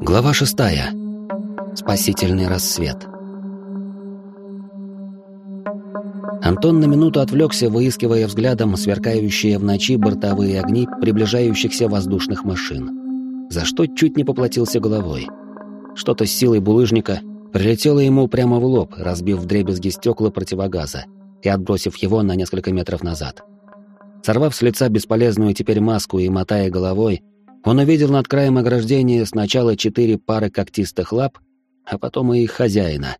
Глава шестая. Спасительный рассвет. Антон на минуту отвлекся, выискивая взглядом сверкающие в ночи бортовые огни приближающихся воздушных машин. За что чуть не поплатился головой. Что-то с силой булыжника прилетело ему прямо в лоб, разбив вдребезги стекла противогаза и отбросив его на несколько метров назад. Сорвав с лица бесполезную теперь маску и мотая головой, он увидел над краем ограждения сначала четыре пары когтистых лап, а потом и их хозяина.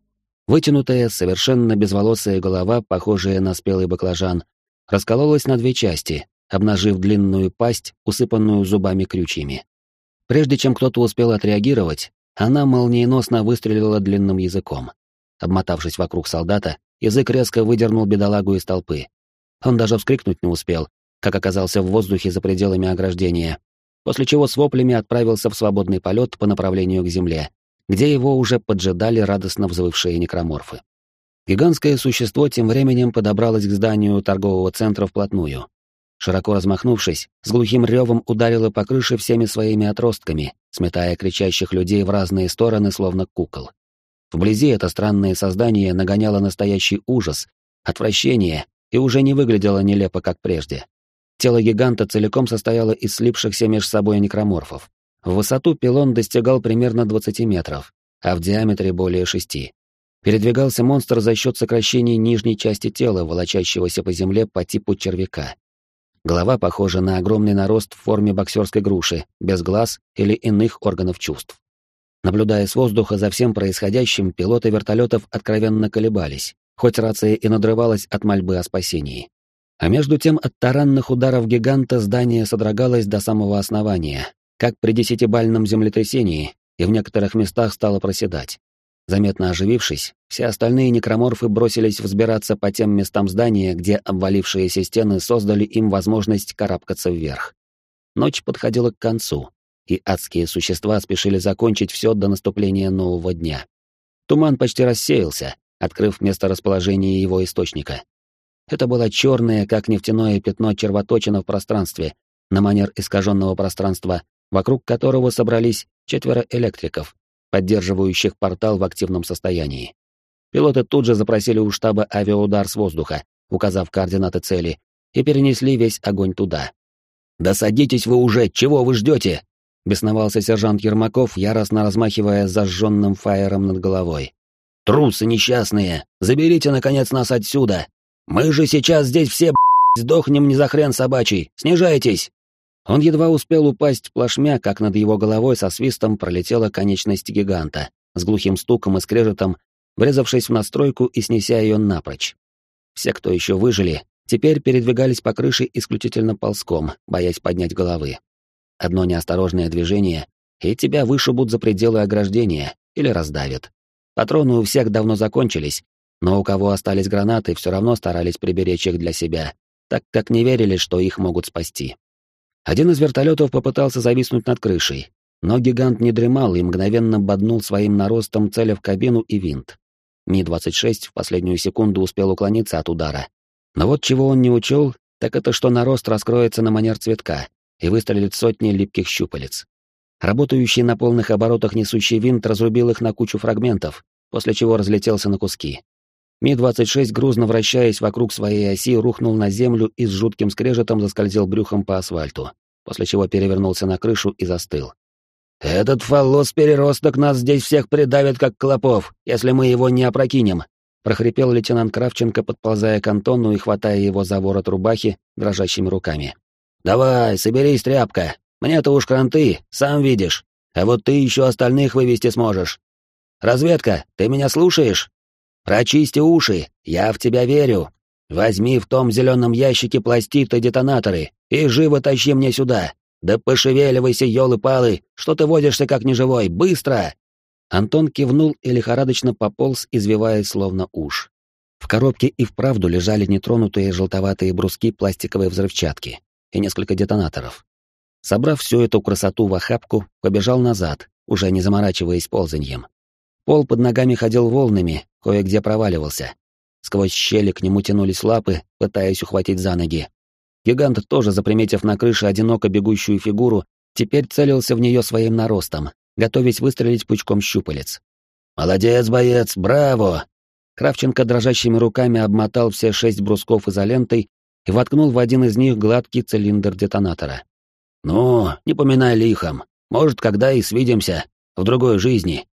Вытянутая, совершенно безволосая голова, похожая на спелый баклажан, раскололась на две части, обнажив длинную пасть, усыпанную зубами-крючьями. Прежде чем кто-то успел отреагировать, она молниеносно выстрелила длинным языком. Обмотавшись вокруг солдата, язык резко выдернул бедолагу из толпы. Он даже вскрикнуть не успел, как оказался в воздухе за пределами ограждения, после чего с воплями отправился в свободный полет по направлению к земле, где его уже поджидали радостно взвывшие некроморфы. Гигантское существо тем временем подобралось к зданию торгового центра вплотную. Широко размахнувшись, с глухим ревом ударило по крыше всеми своими отростками, сметая кричащих людей в разные стороны, словно кукол. Вблизи это странное создание нагоняло настоящий ужас, отвращение и уже не выглядело нелепо, как прежде. Тело гиганта целиком состояло из слипшихся меж собой некроморфов. В высоту пилон достигал примерно 20 метров, а в диаметре более 6. Передвигался монстр за счет сокращения нижней части тела, волочащегося по земле по типу червяка. Голова похожа на огромный нарост в форме боксерской груши, без глаз или иных органов чувств. Наблюдая с воздуха за всем происходящим, пилоты вертолетов откровенно колебались, хоть рация и надрывалась от мольбы о спасении. А между тем от таранных ударов гиганта здание содрогалось до самого основания, как при десятибальном землетрясении, и в некоторых местах стало проседать. Заметно оживившись, все остальные некроморфы бросились взбираться по тем местам здания, где обвалившиеся стены создали им возможность карабкаться вверх. Ночь подходила к концу, и адские существа спешили закончить все до наступления нового дня. Туман почти рассеялся, открыв место расположения его источника. Это было черное, как нефтяное пятно червоточина в пространстве, на манер искаженного пространства, вокруг которого собрались четверо электриков, поддерживающих портал в активном состоянии. Пилоты тут же запросили у штаба авиаудар с воздуха, указав координаты цели, и перенесли весь огонь туда. «Да садитесь вы уже, чего вы ждете?» — бесновался сержант Ермаков, яростно размахивая зажженным фаером над головой. Трусы несчастные! Заберите, наконец, нас отсюда! Мы же сейчас здесь все, сдохнем не за хрен собачий! Снижайтесь!» Он едва успел упасть плашмя, как над его головой со свистом пролетела конечность гиганта, с глухим стуком и скрежетом, врезавшись в настройку и снеся ее напрочь. Все, кто еще выжили, теперь передвигались по крыше исключительно ползком, боясь поднять головы. Одно неосторожное движение, и тебя вышибут за пределы ограждения или раздавят. Патроны у всех давно закончились, но у кого остались гранаты, все равно старались приберечь их для себя, так как не верили, что их могут спасти. Один из вертолетов попытался зависнуть над крышей, но гигант не дремал и мгновенно боднул своим наростом целя в кабину и винт. Ми-26 в последнюю секунду успел уклониться от удара. Но вот чего он не учел, так это что нарост раскроется на манер цветка и выстрелит сотни липких щупалец. Работающий на полных оборотах несущий винт разрубил их на кучу фрагментов, после чего разлетелся на куски. Ми-26, грузно вращаясь вокруг своей оси, рухнул на землю и с жутким скрежетом заскользил брюхом по асфальту, после чего перевернулся на крышу и застыл. «Этот фаллос-переросток нас здесь всех придавит, как клопов, если мы его не опрокинем», — прохрипел лейтенант Кравченко, подползая к Антону и хватая его за ворот рубахи дрожащими руками. «Давай, соберись, тряпка, мне-то уж кранты, сам видишь. А вот ты еще остальных вывести сможешь. Разведка, ты меня слушаешь? Прочисти уши, я в тебя верю. Возьми в том зеленом ящике пластиты-детонаторы и живо тащи мне сюда. Да пошевеливайся, елы-палы, что ты водишься как неживой, быстро!» Антон кивнул и лихорадочно пополз, извиваясь словно уж. В коробке и вправду лежали нетронутые желтоватые бруски пластиковой взрывчатки и несколько детонаторов. Собрав всю эту красоту в охапку, побежал назад, уже не заморачиваясь ползаньем. Пол под ногами ходил волнами, кое-где проваливался. Сквозь щели к нему тянулись лапы, пытаясь ухватить за ноги. Гигант, тоже заприметив на крыше одиноко бегущую фигуру, теперь целился в нее своим наростом, готовясь выстрелить пучком щупалец. «Молодец, боец, браво!» Кравченко дрожащими руками обмотал все шесть брусков изолентой и воткнул в один из них гладкий цилиндр детонатора. «Ну, не поминай лихом. Может, когда и свидимся. В другой жизни.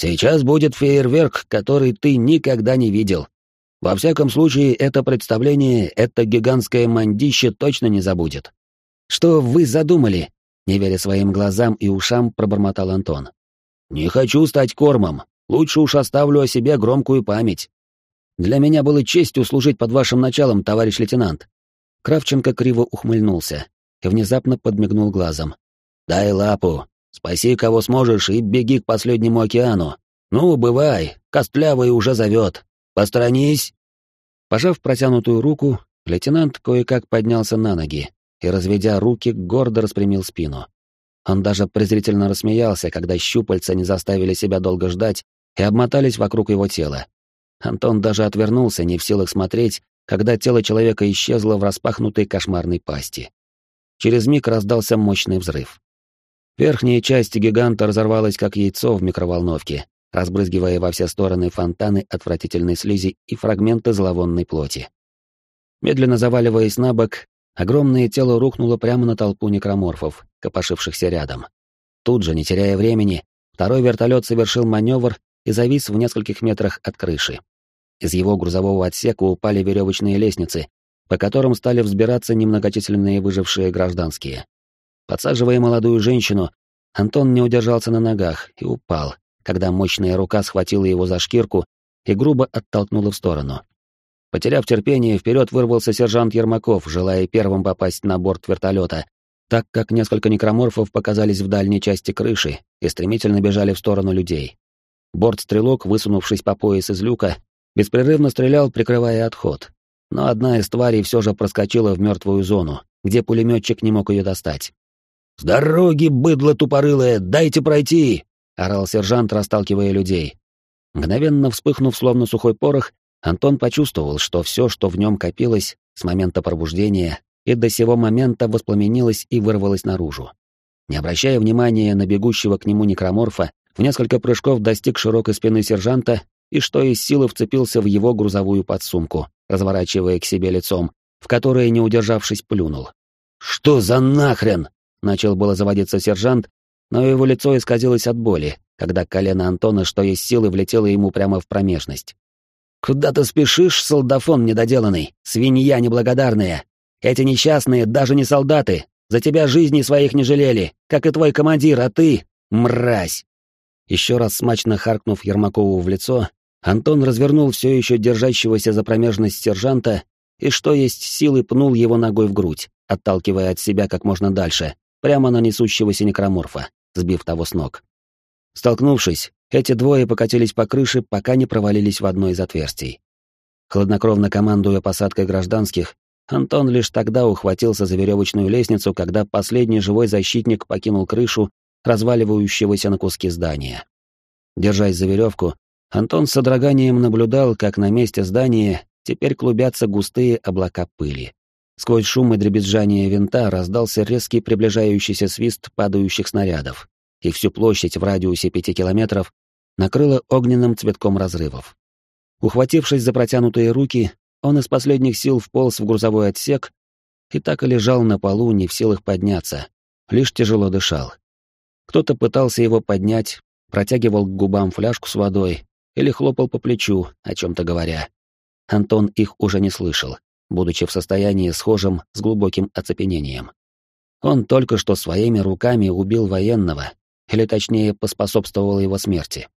Сейчас будет фейерверк, который ты никогда не видел. Во всяком случае, это представление, это гигантское мандище точно не забудет». «Что вы задумали?» Не веря своим глазам и ушам, пробормотал Антон. «Не хочу стать кормом. Лучше уж оставлю о себе громкую память. Для меня было честью служить под вашим началом, товарищ лейтенант. Кравченко криво ухмыльнулся и внезапно подмигнул глазом. Дай лапу, спаси кого сможешь и беги к последнему океану. Ну, бывай, костлявый уже зовет. Посторонись. Пожав протянутую руку, лейтенант кое-как поднялся на ноги и, разведя руки, гордо распрямил спину. Он даже презрительно рассмеялся, когда щупальца не заставили себя долго ждать и обмотались вокруг его тела. Антон даже отвернулся, не в силах смотреть, когда тело человека исчезло в распахнутой кошмарной пасти. Через миг раздался мощный взрыв. Верхняя часть гиганта разорвалась как яйцо в микроволновке, разбрызгивая во все стороны фонтаны отвратительной слизи и фрагменты зловонной плоти. Медленно заваливаясь на бок, огромное тело рухнуло прямо на толпу некроморфов, копошившихся рядом. Тут же, не теряя времени, второй вертолет совершил маневр и завис в нескольких метрах от крыши. Из его грузового отсека упали веревочные лестницы, по которым стали взбираться немногочисленные выжившие гражданские. Подсаживая молодую женщину, Антон не удержался на ногах и упал, когда мощная рука схватила его за шкирку и грубо оттолкнула в сторону. Потеряв терпение, вперед вырвался сержант Ермаков, желая первым попасть на борт вертолета, так как несколько некроморфов показались в дальней части крыши и стремительно бежали в сторону людей. Борт-стрелок, высунувшись по пояс из люка, беспрерывно стрелял, прикрывая отход. Но одна из тварей все же проскочила в мертвую зону, где пулеметчик не мог ее достать. «С дороги, быдло тупорылое, дайте пройти!» — орал сержант, расталкивая людей. Мгновенно вспыхнув, словно сухой порох, Антон почувствовал, что все, что в нем копилось с момента пробуждения и до сего момента воспламенилось и вырвалось наружу. Не обращая внимания на бегущего к нему некроморфа, в несколько прыжков достиг широкой спины сержанта и что из силы вцепился в его грузовую подсумку, разворачивая к себе лицом, в которое, не удержавшись, плюнул. «Что за нахрен?» — начал было заводиться сержант, но его лицо исказилось от боли, когда колено Антона, что из силы, влетело ему прямо в промежность. «Куда ты спешишь, солдафон недоделанный, свинья неблагодарная? Эти несчастные даже не солдаты, за тебя жизни своих не жалели, как и твой командир, а ты — мразь!» Еще раз смачно харкнув Ермакову в лицо, Антон развернул все еще держащегося за промежность сержанта и, что есть силы, пнул его ногой в грудь, отталкивая от себя как можно дальше, прямо на несущегося некроморфа, сбив того с ног. Столкнувшись, эти двое покатились по крыше, пока не провалились в одно из отверстий. Хладнокровно командуя посадкой гражданских, Антон лишь тогда ухватился за веревочную лестницу, когда последний живой защитник покинул крышу разваливающегося на куски здания. Держась за веревку, Антон с содроганием наблюдал, как на месте здания теперь клубятся густые облака пыли. Сквозь шум и дребезжание винта раздался резкий приближающийся свист падающих снарядов, и всю площадь в радиусе пяти километров накрыло огненным цветком разрывов. Ухватившись за протянутые руки, он из последних сил вполз в грузовой отсек и так и лежал на полу, не в силах подняться, лишь тяжело дышал. Кто-то пытался его поднять, протягивал к губам фляжку с водой или хлопал по плечу, о чем-то говоря. Антон их уже не слышал, будучи в состоянии схожем с глубоким оцепенением. Он только что своими руками убил военного, или точнее поспособствовал его смерти.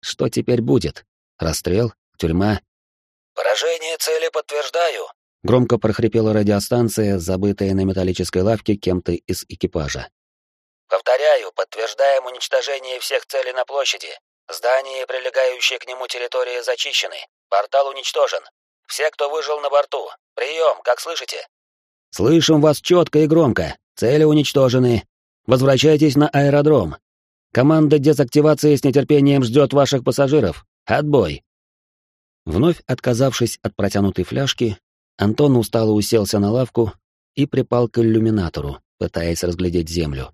Что теперь будет? Расстрел? Тюрьма? «Поражение цели подтверждаю», — громко прохрипела радиостанция, забытая на металлической лавке кем-то из экипажа. Повторяю, подтверждаем уничтожение всех целей на площади. Здание и прилегающие к нему территории зачищены. Портал уничтожен. Все, кто выжил на борту. Прием, как слышите? Слышим вас четко и громко. Цели уничтожены. Возвращайтесь на аэродром. Команда дезактивации с нетерпением ждет ваших пассажиров. Отбой. Вновь отказавшись от протянутой фляжки, Антон устало уселся на лавку и припал к иллюминатору, пытаясь разглядеть землю.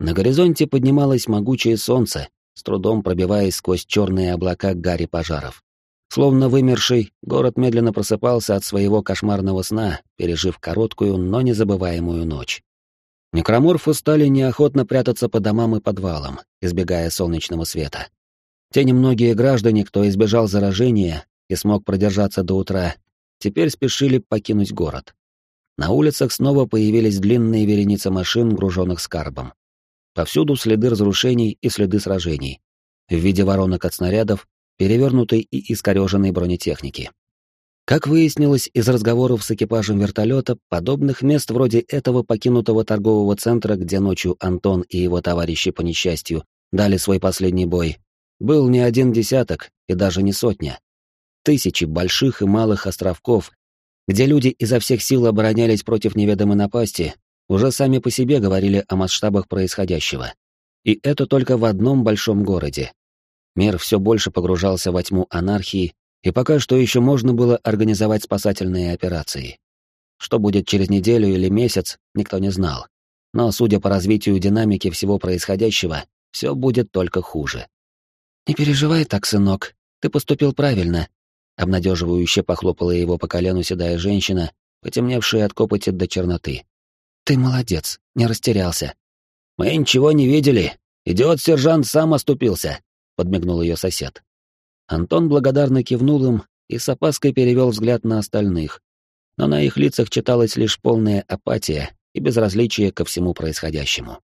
На горизонте поднималось могучее солнце, с трудом пробиваясь сквозь черные облака гари пожаров. Словно вымерший, город медленно просыпался от своего кошмарного сна, пережив короткую, но незабываемую ночь. Некроморфы стали неохотно прятаться по домам и подвалам, избегая солнечного света. Те немногие граждане, кто избежал заражения и смог продержаться до утра, теперь спешили покинуть город. На улицах снова появились длинные вереницы машин, груженных скарбом. Повсюду следы разрушений и следы сражений. В виде воронок от снарядов, перевернутой и искореженной бронетехники. Как выяснилось из разговоров с экипажем вертолета, подобных мест вроде этого покинутого торгового центра, где ночью Антон и его товарищи по несчастью дали свой последний бой, был не один десяток и даже не сотня. Тысячи больших и малых островков, где люди изо всех сил оборонялись против неведомой напасти, уже сами по себе говорили о масштабах происходящего. И это только в одном большом городе. Мир все больше погружался во тьму анархии и пока что еще можно было организовать спасательные операции. Что будет через неделю или месяц, никто не знал. Но, судя по развитию динамики всего происходящего, все будет только хуже. «Не переживай так, сынок, ты поступил правильно», — обнадеживающе похлопала его по колену седая женщина, потемневшая от копоти до черноты. «Ты молодец, не растерялся». «Мы ничего не видели. Идиот-сержант сам оступился», — подмигнул ее сосед. Антон благодарно кивнул им и с опаской перевел взгляд на остальных, но на их лицах читалась лишь полная апатия и безразличие ко всему происходящему.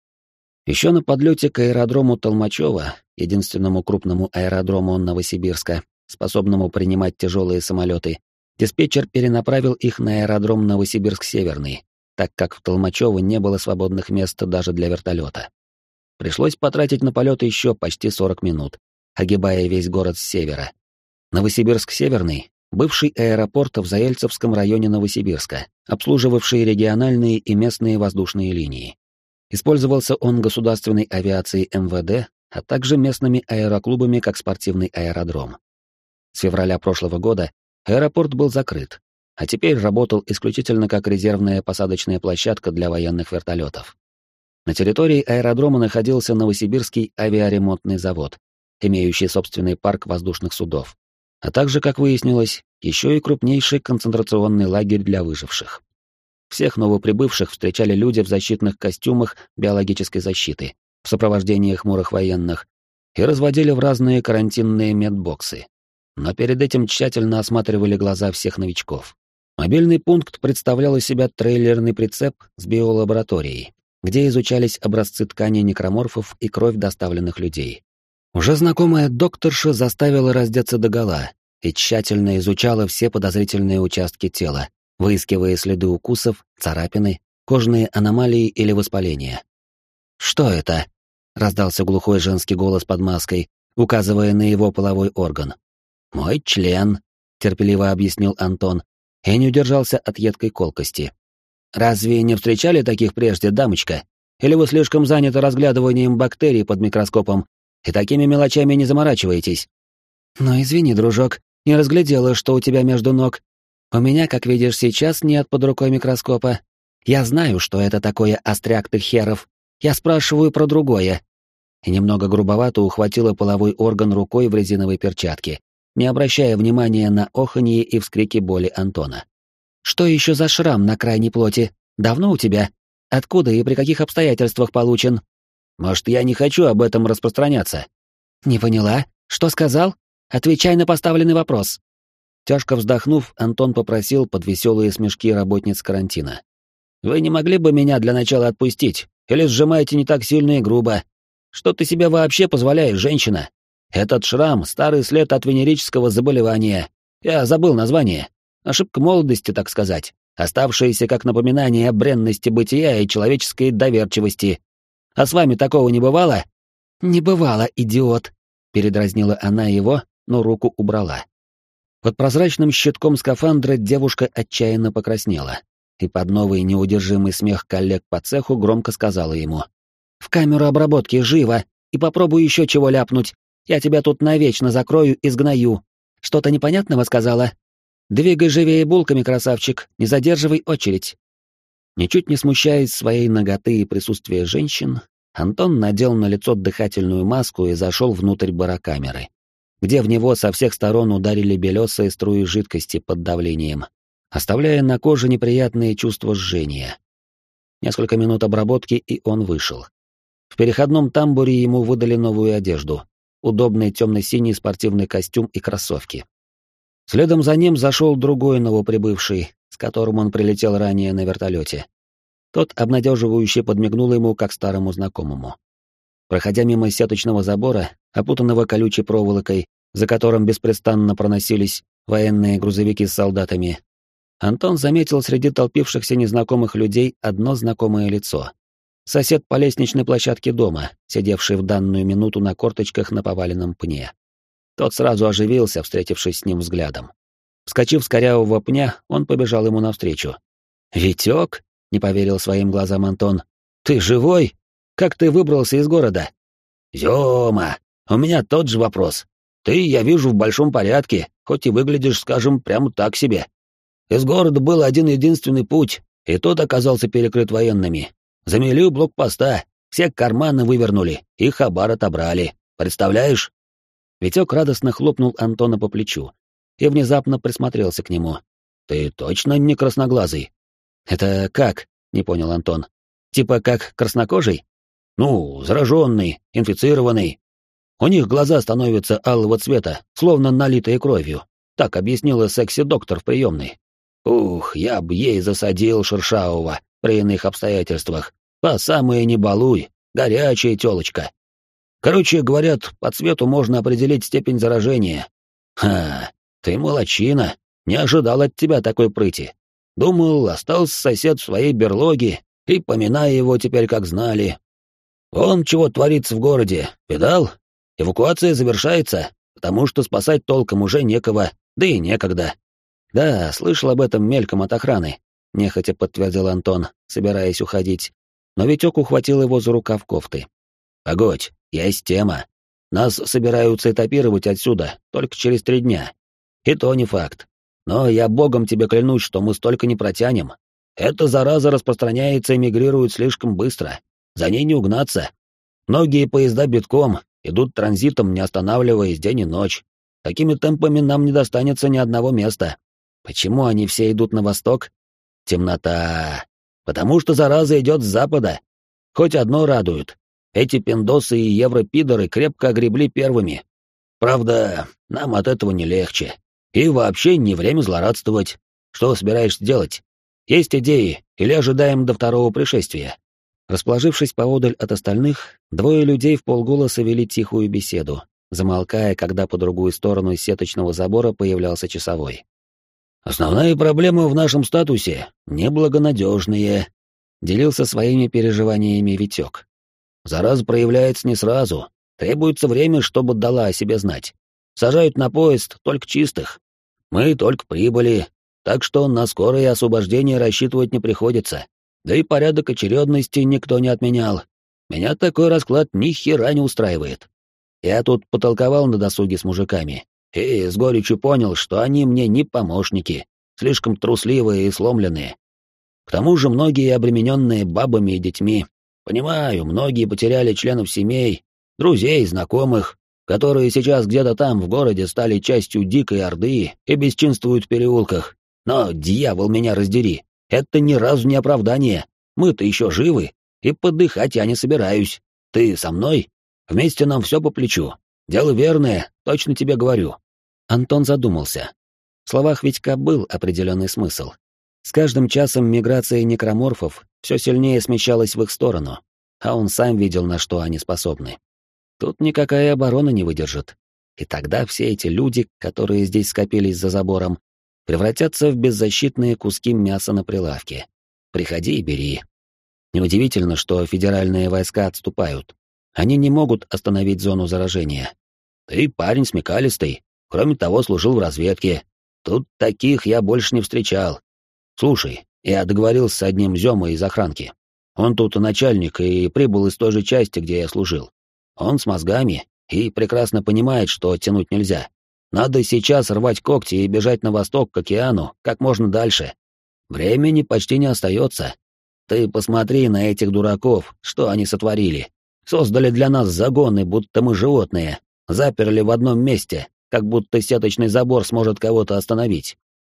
Еще на подлете к аэродрому Толмачева, единственному крупному аэродрому Новосибирска, способному принимать тяжелые самолеты, диспетчер перенаправил их на аэродром Новосибирск-Северный, так как в Толмачево не было свободных мест даже для вертолета. Пришлось потратить на полет еще почти 40 минут, огибая весь город с севера. Новосибирск-Северный — бывший аэропорт в Заельцевском районе Новосибирска, обслуживавший региональные и местные воздушные линии. Использовался он государственной авиацией МВД, а также местными аэроклубами как спортивный аэродром. С февраля прошлого года аэропорт был закрыт, а теперь работал исключительно как резервная посадочная площадка для военных вертолетов. На территории аэродрома находился Новосибирский авиаремонтный завод, имеющий собственный парк воздушных судов, а также, как выяснилось, еще и крупнейший концентрационный лагерь для выживших. Всех новоприбывших встречали люди в защитных костюмах биологической защиты, в сопровождении хмурых военных, и разводили в разные карантинные медбоксы. Но перед этим тщательно осматривали глаза всех новичков. Мобильный пункт представлял из себя трейлерный прицеп с биолабораторией, где изучались образцы тканей некроморфов и кровь доставленных людей. Уже знакомая докторша заставила раздеться догола и тщательно изучала все подозрительные участки тела, выискивая следы укусов, царапины, кожные аномалии или воспаления. «Что это?» — раздался глухой женский голос под маской, указывая на его половой орган. «Мой член», — терпеливо объяснил Антон, и не удержался от едкой колкости. «Разве не встречали таких прежде, дамочка? Или вы слишком заняты разглядыванием бактерий под микроскопом и такими мелочами не заморачиваетесь. Но извини, дружок, не разглядела, что у тебя между ног. У меня, как видишь, сейчас нет под рукой микроскопа. Я знаю, что это такое остряк ты херов. Я спрашиваю про другое. И немного грубовато ухватила половой орган рукой в резиновой перчатке, не обращая внимания на оханье и вскрики боли Антона. Что еще за шрам на крайней плоти? Давно у тебя? Откуда и при каких обстоятельствах получен? Может, я не хочу об этом распространяться?» «Не поняла. Что сказал? Отвечай на поставленный вопрос». Тяжко вздохнув, Антон попросил под веселые смешки работниц карантина. «Вы не могли бы меня для начала отпустить? Или сжимаете не так сильно и грубо? Что ты себе вообще позволяешь, женщина? Этот шрам — старый след от венерического заболевания. Я забыл название. Ошибка молодости, так сказать, оставшаяся как напоминание о бренности бытия и человеческой доверчивости. А с вами такого не бывало?» «Не бывало, идиот», — передразнила она его, но руку убрала. Под прозрачным щитком скафандра девушка отчаянно покраснела, и под новый неудержимый смех коллег по цеху громко сказала ему. «В камеру обработки, живо! И попробуй еще чего ляпнуть. Я тебя тут навечно закрою и сгною. Что-то непонятного сказала? Двигай живее булками, красавчик, не задерживай очередь». Ничуть не смущаясь своей ноготы и присутствия женщин, Антон надел на лицо дыхательную маску и зашел внутрь барокамеры, где в него со всех сторон ударили белесые струи жидкости под давлением, оставляя на коже неприятные чувства жжения. Несколько минут обработки, и он вышел. В переходном тамбуре ему выдали новую одежду, удобный темно-синий спортивный костюм и кроссовки. Следом за ним зашел другой новоприбывший, с которым он прилетел ранее на вертолете. Тот обнадеживающе подмигнул ему, как старому знакомому. Проходя мимо сеточного забора, опутанного колючей проволокой, за которым беспрестанно проносились военные грузовики с солдатами, Антон заметил среди толпившихся незнакомых людей одно знакомое лицо. Сосед по лестничной площадке дома, сидевший в данную минуту на корточках на поваленном пне. Тот сразу оживился, встретившись с ним взглядом. Вскочив с корявого пня, он побежал ему навстречу. «Витек?» — не поверил своим глазам Антон. «Ты живой? Как ты выбрался из города?» «Зёма, у меня тот же вопрос. Ты, я вижу, в большом порядке, хоть и выглядишь, скажем, прямо так себе. Из города был один единственный путь, и тот оказался перекрыт военными. Замели блокпоста, все карманы вывернули, и хабар отобрали. Представляешь?» Витек радостно хлопнул Антона по плечу и внезапно присмотрелся к нему. «Ты точно не красноглазый?» «Это как?» — не понял Антон. «Типа как краснокожий?» «Ну, зараженный, инфицированный. У них глаза становятся алого цвета, словно налитые кровью. Так объяснила секси-доктор в приемной. Ух, я б ей засадил Шершавого при иных обстоятельствах. По самое не балуй, горячая тёлочка. Короче, говорят, по цвету можно определить степень заражения. Ха, ты молочина, не ожидал от тебя такой прыти. Думал, остался сосед в своей берлоге, и поминая его теперь как знали. Вон чего творится в городе, видал? Эвакуация завершается, потому что спасать толком уже некого, да и некогда. Да, слышал об этом мельком от охраны, нехотя подтвердил Антон, собираясь уходить. Но Витек ухватил его за рукав кофты. Погодь, есть тема. Нас собираются этапировать отсюда только через три дня. И то не факт. Но я богом тебе клянусь, что мы столько не протянем. Эта зараза распространяется и мигрирует слишком быстро. За ней не угнаться. Многие поезда битком идут транзитом, не останавливаясь день и ночь. Такими темпами нам не достанется ни одного места. Почему они все идут на восток? Темнота. Потому что зараза идет с запада. Хоть одно радует. Эти пиндосы и европидоры крепко огребли первыми. Правда, нам от этого не легче. И вообще не время злорадствовать. Что собираешься делать? Есть идеи или ожидаем до второго пришествия?» Расположившись поодаль от остальных, двое людей в полголоса вели тихую беседу, замолкая, когда по другую сторону сеточного забора появлялся часовой. «Основная проблема в нашем статусе — неблагонадежные», — делился своими переживаниями Витек. «Зараза проявляется не сразу, требуется время, чтобы дала о себе знать. Сажают на поезд только чистых, мы только прибыли, так что на скорое освобождение рассчитывать не приходится. Да и порядок очередности никто не отменял. Меня такой расклад ни хера не устраивает. Я тут потолковал на досуге с мужиками и с горечью понял, что они мне не помощники, слишком трусливые и сломленные. К тому же многие обремененные бабами и детьми. Понимаю, многие потеряли членов семей, друзей, знакомых, которые сейчас где-то там в городе стали частью дикой орды и бесчинствуют в переулках. Но, дьявол, меня раздери, это ни разу не оправдание. Мы-то еще живы, и подыхать я не собираюсь. Ты со мной? Вместе нам все по плечу. Дело верное, точно тебе говорю». Антон задумался. В словах Витька был определенный смысл. С каждым часом миграция некроморфов все сильнее смещалась в их сторону, а он сам видел, на что они способны. Тут никакая оборона не выдержит. И тогда все эти люди, которые здесь скопились за забором, превратятся в беззащитные куски мяса на прилавке. Приходи и бери. Неудивительно, что федеральные войска отступают. Они не могут остановить зону заражения. Ты парень смекалистый, кроме того, служил в разведке. Тут таких я больше не встречал. Слушай, я договорился с одним Зёмой из охранки. Он тут начальник и прибыл из той же части, где я служил. Он с мозгами и прекрасно понимает, что тянуть нельзя. Надо сейчас рвать когти и бежать на восток к океану как можно дальше. Времени почти не остается. Ты посмотри на этих дураков, что они сотворили. Создали для нас загоны, будто мы животные. Заперли в одном месте, как будто сеточный забор сможет кого-то остановить.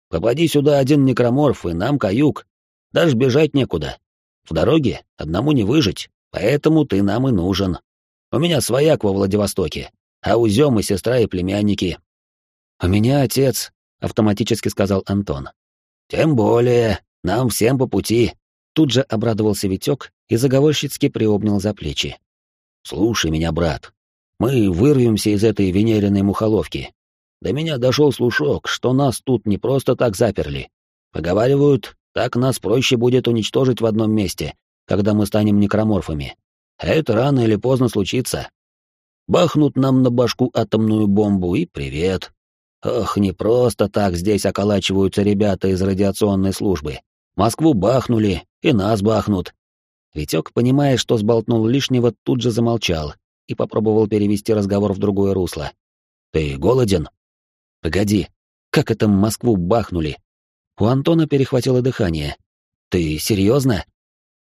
Попади сюда один некроморф, и нам каюк. Даже бежать некуда. В дороге одному не выжить, поэтому ты нам и нужен. У меня свояк во Владивостоке, а у Зёмы сестра и племянники. У меня отец, — автоматически сказал Антон. Тем более, нам всем по пути. Тут же обрадовался Витек и заговорщицки приобнял за плечи. Слушай меня, брат, мы вырвемся из этой венериной мухоловки. До меня дошел слушок, что нас тут не просто так заперли. Поговаривают, так нас проще будет уничтожить в одном месте, когда мы станем некроморфами. А это рано или поздно случится. Бахнут нам на башку атомную бомбу и привет. Ох, не просто так здесь околачиваются ребята из радиационной службы. Москву бахнули, и нас бахнут. Витек, понимая, что сболтнул лишнего, тут же замолчал и попробовал перевести разговор в другое русло. «Ты голоден?» «Погоди, как это Москву бахнули?» У Антона перехватило дыхание. «Ты серьезно?»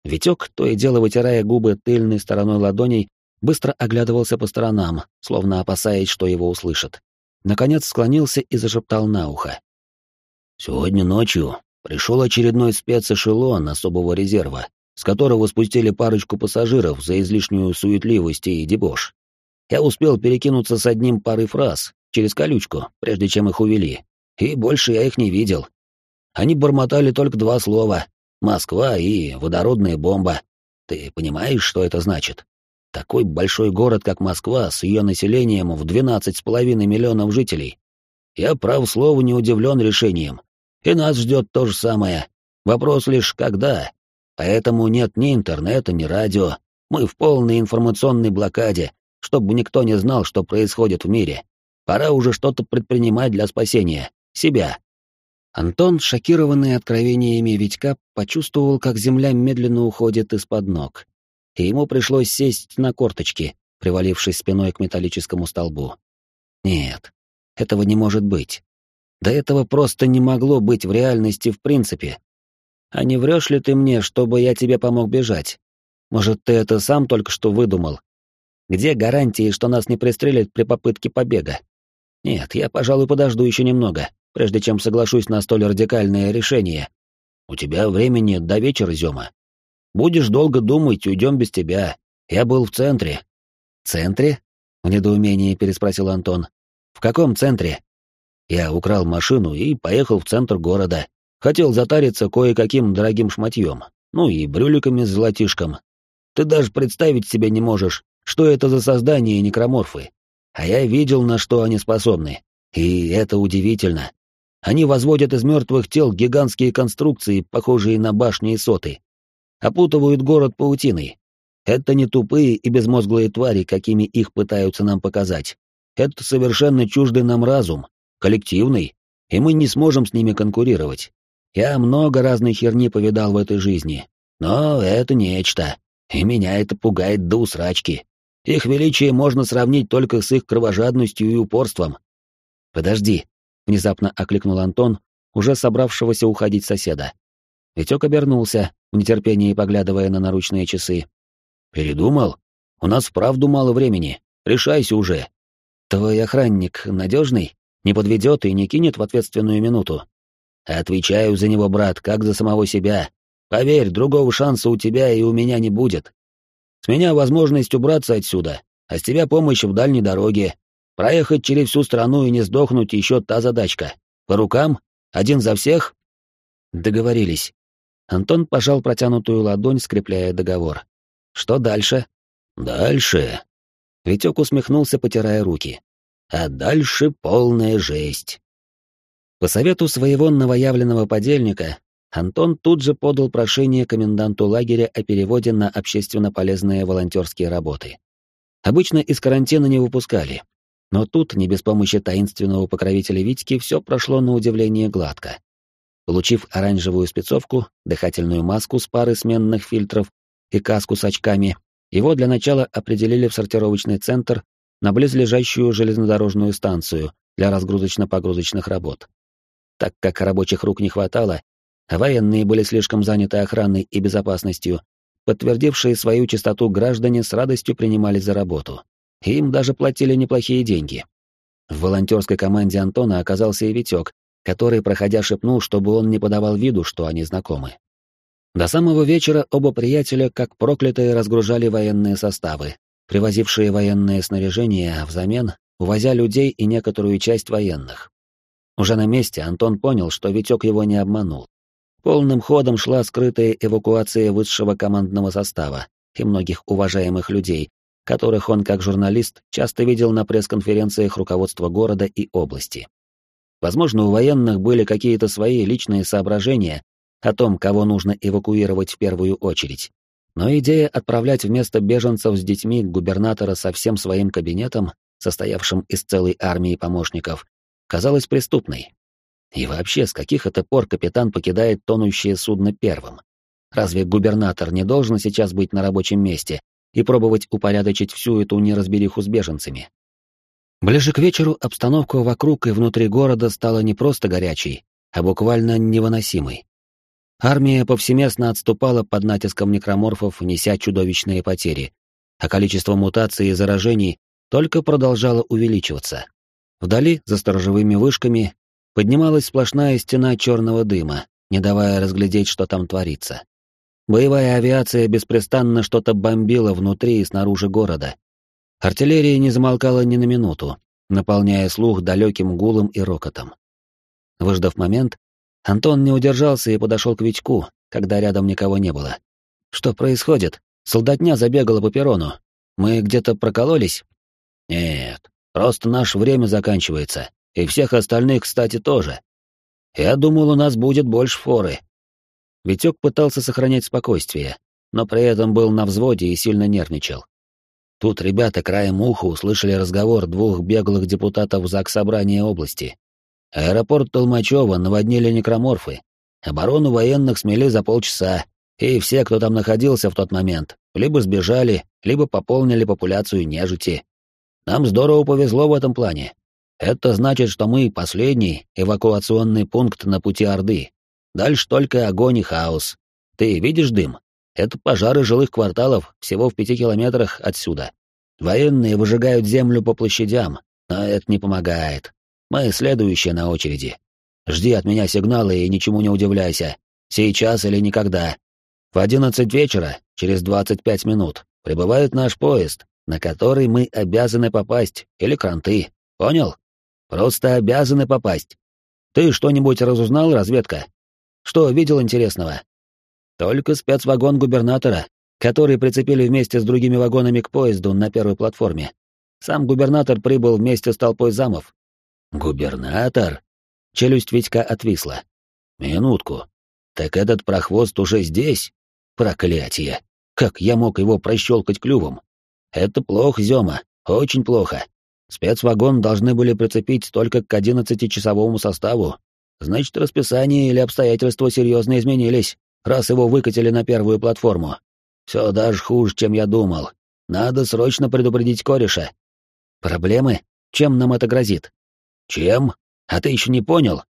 Витек, то и дело вытирая губы тыльной стороной ладоней, быстро оглядывался по сторонам, словно опасаясь, что его услышат. Наконец склонился и зашептал на ухо. «Сегодня ночью пришел очередной спецэшелон особого резерва с которого спустили парочку пассажиров за излишнюю суетливость и дебош. Я успел перекинуться с одним парой фраз через колючку, прежде чем их увели, и больше я их не видел. Они бормотали только два слова — «Москва» и «водородная бомба». Ты понимаешь, что это значит? Такой большой город, как Москва, с ее населением в 12,5 миллионов жителей. Я, прав слово, не удивлен решением. И нас ждет то же самое. Вопрос лишь, когда Поэтому нет ни интернета, ни радио. Мы в полной информационной блокаде, чтобы никто не знал, что происходит в мире. Пора уже что-то предпринимать для спасения. Себя. Антон, шокированный откровениями Витька, почувствовал, как земля медленно уходит из-под ног. И ему пришлось сесть на корточки, привалившись спиной к металлическому столбу. Нет, этого не может быть. Да этого просто не могло быть в реальности в принципе. А не врешь ли ты мне, чтобы я тебе помог бежать? Может, ты это сам только что выдумал? Где гарантии, что нас не пристрелят при попытке побега? Нет, я, пожалуй, подожду еще немного, прежде чем соглашусь на столь радикальное решение. У тебя времени до вечера, Зёма. Будешь долго думать, уйдем без тебя. Я был в центре. Центре? В недоумении переспросил Антон. В каком центре? Я украл машину и поехал в центр города. Хотел затариться кое-каким дорогим шматьем, ну и брюликами с золотишком. Ты даже представить себе не можешь, что это за создание некроморфы. А я видел, на что они способны. И это удивительно. Они возводят из мертвых тел гигантские конструкции, похожие на башни и соты. Опутывают город паутиной. Это не тупые и безмозглые твари, какими их пытаются нам показать. Это совершенно чуждый нам разум, коллективный, и мы не сможем с ними конкурировать. Я много разной херни повидал в этой жизни, но это нечто, и меня это пугает до усрачки. Их величие можно сравнить только с их кровожадностью и упорством. «Подожди», — внезапно окликнул Антон, уже собравшегося уходить соседа. Витек обернулся, в нетерпении поглядывая на наручные часы. «Передумал? У нас вправду мало времени. Решайся уже». «Твой охранник надежный? Не подведет и не кинет в ответственную минуту?» Отвечаю за него, брат, как за самого себя. Поверь, другого шанса у тебя и у меня не будет. С меня возможность убраться отсюда, а с тебя помощь в дальней дороге. Проехать через всю страну и не сдохнуть еще та задачка. По рукам? Один за всех? Договорились. Антон пожал протянутую ладонь, скрепляя договор. Что дальше? Дальше. Витек усмехнулся, потирая руки. А дальше полная жесть. По совету своего новоявленного подельника, Антон тут же подал прошение коменданту лагеря о переводе на общественно полезные волонтерские работы. Обычно из карантина не выпускали, но тут, не без помощи таинственного покровителя Витьки, все прошло на удивление гладко. Получив оранжевую спецовку, дыхательную маску с парой сменных фильтров и каску с очками, его для начала определили в сортировочный центр на близлежащую железнодорожную станцию для разгрузочно-погрузочных работ. Так как рабочих рук не хватало, военные были слишком заняты охраной и безопасностью, подтвердившие свою чистоту граждане с радостью принимались за работу. Им даже платили неплохие деньги. В волонтерской команде Антона оказался и Витек, который, проходя, шепнул, чтобы он не подавал виду, что они знакомы. До самого вечера оба приятеля, как проклятые, разгружали военные составы, привозившие военное снаряжение, а взамен увозя людей и некоторую часть военных. Уже на месте Антон понял, что Витек его не обманул. Полным ходом шла скрытая эвакуация высшего командного состава и многих уважаемых людей, которых он как журналист часто видел на пресс-конференциях руководства города и области. Возможно, у военных были какие-то свои личные соображения о том, кого нужно эвакуировать в первую очередь. Но идея отправлять вместо беженцев с детьми губернатора со всем своим кабинетом, состоявшим из целой армии помощников, казалась преступной. И вообще, с каких это пор капитан покидает тонущее судно первым? Разве губернатор не должен сейчас быть на рабочем месте и пробовать упорядочить всю эту неразбериху с беженцами. Ближе к вечеру обстановка вокруг и внутри города стала не просто горячей, а буквально невыносимой. Армия повсеместно отступала под натиском некроморфов, неся чудовищные потери, а количество мутаций и заражений только продолжало увеличиваться. Вдали, за сторожевыми вышками, поднималась сплошная стена черного дыма, не давая разглядеть, что там творится. Боевая авиация беспрестанно что-то бомбила внутри и снаружи города. Артиллерия не замолкала ни на минуту, наполняя слух далеким гулом и рокотом. Выждав момент, Антон не удержался и подошел к Витьку, когда рядом никого не было. «Что происходит? Солдатня забегала по перрону. Мы где-то прокололись?» «Нет, просто наше время заканчивается, и всех остальных, кстати, тоже. Я думал, у нас будет больше форы, Витек пытался сохранять спокойствие, но при этом был на взводе и сильно нервничал. Тут ребята краем уха услышали разговор двух беглых депутатов ЗАГС Собрания области. Аэропорт Толмачева наводнили некроморфы. Оборону военных смели за полчаса, и все, кто там находился в тот момент, либо сбежали, либо пополнили популяцию нежити. Нам здорово повезло в этом плане. Это значит, что мы последний эвакуационный пункт на пути Орды, Дальше только огонь и хаос. Ты видишь дым? Это пожары жилых кварталов всего в пяти километрах отсюда. Военные выжигают землю по площадям, но это не помогает. Мы следующие на очереди. Жди от меня сигналы и ничему не удивляйся. Сейчас или никогда. В одиннадцать вечера, через двадцать пять минут, прибывает наш поезд, на который мы обязаны попасть, или кранты. Понял? Просто обязаны попасть. Ты что-нибудь разузнал, разведка? Что видел интересного? Только спецвагон губернатора, который прицепили вместе с другими вагонами к поезду на первой платформе. Сам губернатор прибыл вместе с толпой замов. Губернатор? Челюсть Витька отвисла. Минутку. Так этот прохвост уже здесь? Проклятие! Как я мог его прощелкать клювом? Это плохо, Зёма, очень плохо. Спецвагон должны были прицепить только к одиннадцатичасовому составу, Значит, расписание или обстоятельства серьезно изменились, раз его выкатили на первую платформу. Все даже хуже, чем я думал. Надо срочно предупредить кореша. Проблемы? Чем нам это грозит? Чем? А ты еще не понял?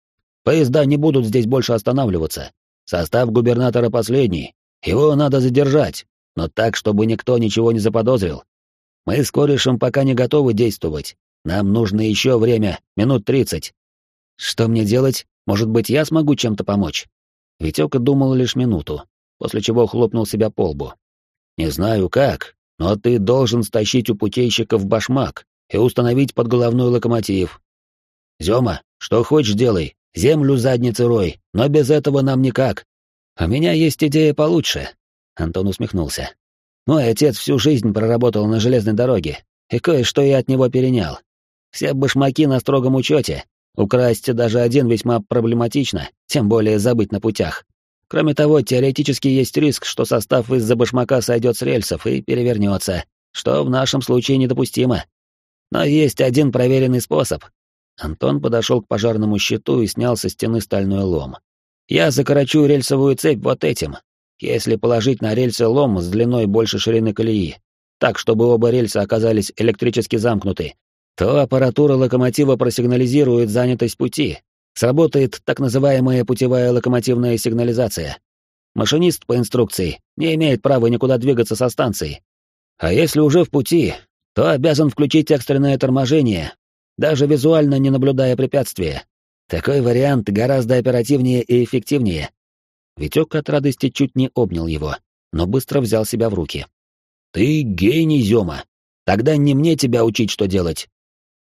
Поезда не будут здесь больше останавливаться. Состав губернатора последний. Его надо задержать, но так, чтобы никто ничего не заподозрил. Мы с корешем пока не готовы действовать. Нам нужно еще время, минут тридцать. Что мне делать? Может быть, я смогу чем-то помочь?» Витёка думал лишь минуту, после чего хлопнул себя по лбу. «Не знаю как, но ты должен стащить у путейщиков башмак и установить подголовной локомотив. Зёма, что хочешь делай, землю задницы рой, но без этого нам никак. У меня есть идея получше». Антон усмехнулся. «Мой отец всю жизнь проработал на железной дороге, и кое-что я от него перенял. Все башмаки на строгом учете, Украсть даже один весьма проблематично, тем более забыть на путях. Кроме того, теоретически есть риск, что состав из-за башмака сойдет с рельсов и перевернется, что в нашем случае недопустимо. Но есть один проверенный способ. Антон подошел к пожарному щиту и снял со стены стальной лом. Я закорочу рельсовую цепь вот этим. Если положить на рельсы лом с длиной больше ширины колеи, так, чтобы оба рельса оказались электрически замкнуты, то аппаратура локомотива просигнализирует занятость пути, Сработает так называемая путевая локомотивная сигнализация. Машинист по инструкции не имеет права никуда двигаться со станции. А если уже в пути, то обязан включить экстренное торможение, даже визуально не наблюдая препятствия. Такой вариант гораздо оперативнее и эффективнее. Витек от радости чуть не обнял его, но быстро взял себя в руки. «Ты гений, Зёма! Тогда не мне тебя учить, что делать.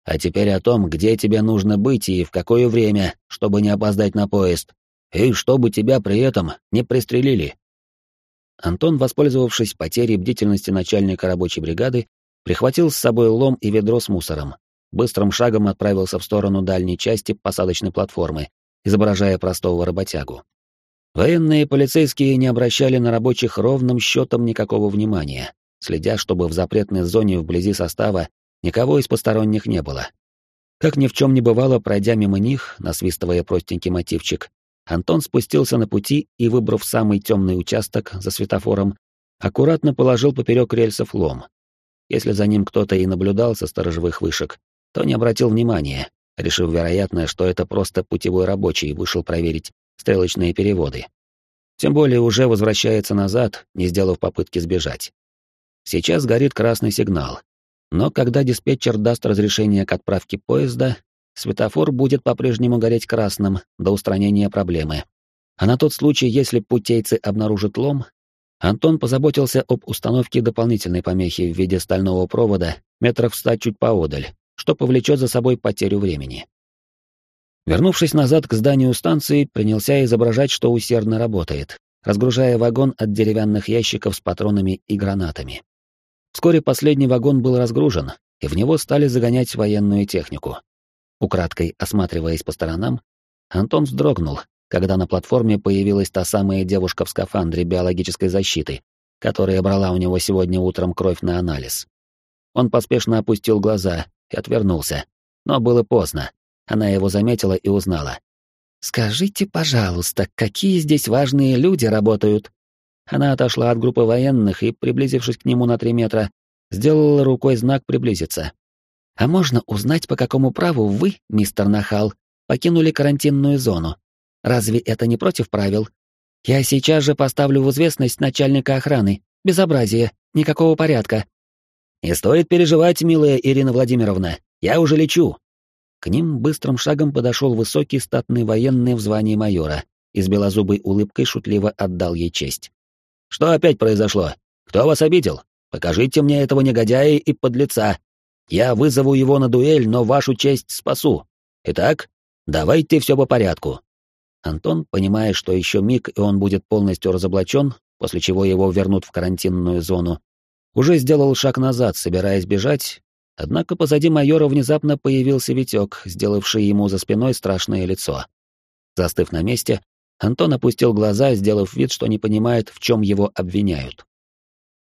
А теперь о том, где тебе нужно быть и в какое время, чтобы не опоздать на поезд, и чтобы тебя при этом не пристрелили». Антон, воспользовавшись потерей бдительности начальника рабочей бригады, прихватил с собой лом и ведро с мусором, быстрым шагом отправился в сторону дальней части посадочной платформы, изображая простого работягу. Военные и полицейские не обращали на рабочих ровным счетом никакого внимания, следя, чтобы в запретной зоне вблизи состава никого из посторонних не было. Как ни в чем не бывало, пройдя мимо них, насвистывая простенький мотивчик, Антон спустился на пути и, выбрав самый темный участок за светофором, аккуратно положил поперек рельсов лом. Если за ним кто-то и наблюдал со сторожевых вышек, то не обратил внимания, решив, вероятно, что это просто путевой рабочий вышел проверить стрелочные переводы. Тем более уже возвращается назад, не сделав попытки сбежать. Сейчас горит красный сигнал. Но когда диспетчер даст разрешение к отправке поезда, светофор будет по-прежнему гореть красным до устранения проблемы. А на тот случай, если путейцы обнаружат лом, Антон позаботился об установке дополнительной помехи в виде стального провода метров ста чуть поодаль, что повлечет за собой потерю времени. Вернувшись назад к зданию станции, принялся изображать, что усердно работает, разгружая вагон от деревянных ящиков с патронами и гранатами. Вскоре последний вагон был разгружен, и в него стали загонять военную технику. Украдкой осматриваясь по сторонам, Антон вздрогнул, когда на платформе появилась та самая девушка в скафандре биологической защиты, которая брала у него сегодня утром кровь на анализ. Он поспешно опустил глаза и отвернулся. Но было поздно. Она его заметила и узнала. «Скажите, пожалуйста, какие здесь важные люди работают?» Она отошла от группы военных и, приблизившись к нему на три метра, сделала рукой знак «приблизиться». «А можно узнать, по какому праву вы, мистер Нахал, покинули карантинную зону? Разве это не против правил? Я сейчас же поставлю в известность начальника охраны. Безобразие, никакого порядка». «Не стоит переживать, милая Ирина Владимировна, я уже лечу». К ним быстрым шагом подошел высокий статный военный в звании майора и с белозубой улыбкой шутливо отдал ей честь. «Что опять произошло? Кто вас обидел? Покажите мне этого негодяя и подлеца. Я вызову его на дуэль, но вашу честь спасу. Итак, давайте все по порядку». Антон, понимая, что еще миг, и он будет полностью разоблачен, после чего его вернут в карантинную зону, уже сделал шаг назад, собираясь бежать, однако позади майора внезапно появился Витек, сделавший ему за спиной страшное лицо. Застыв на месте, Антон опустил глаза, сделав вид, что не понимает, в чем его обвиняют.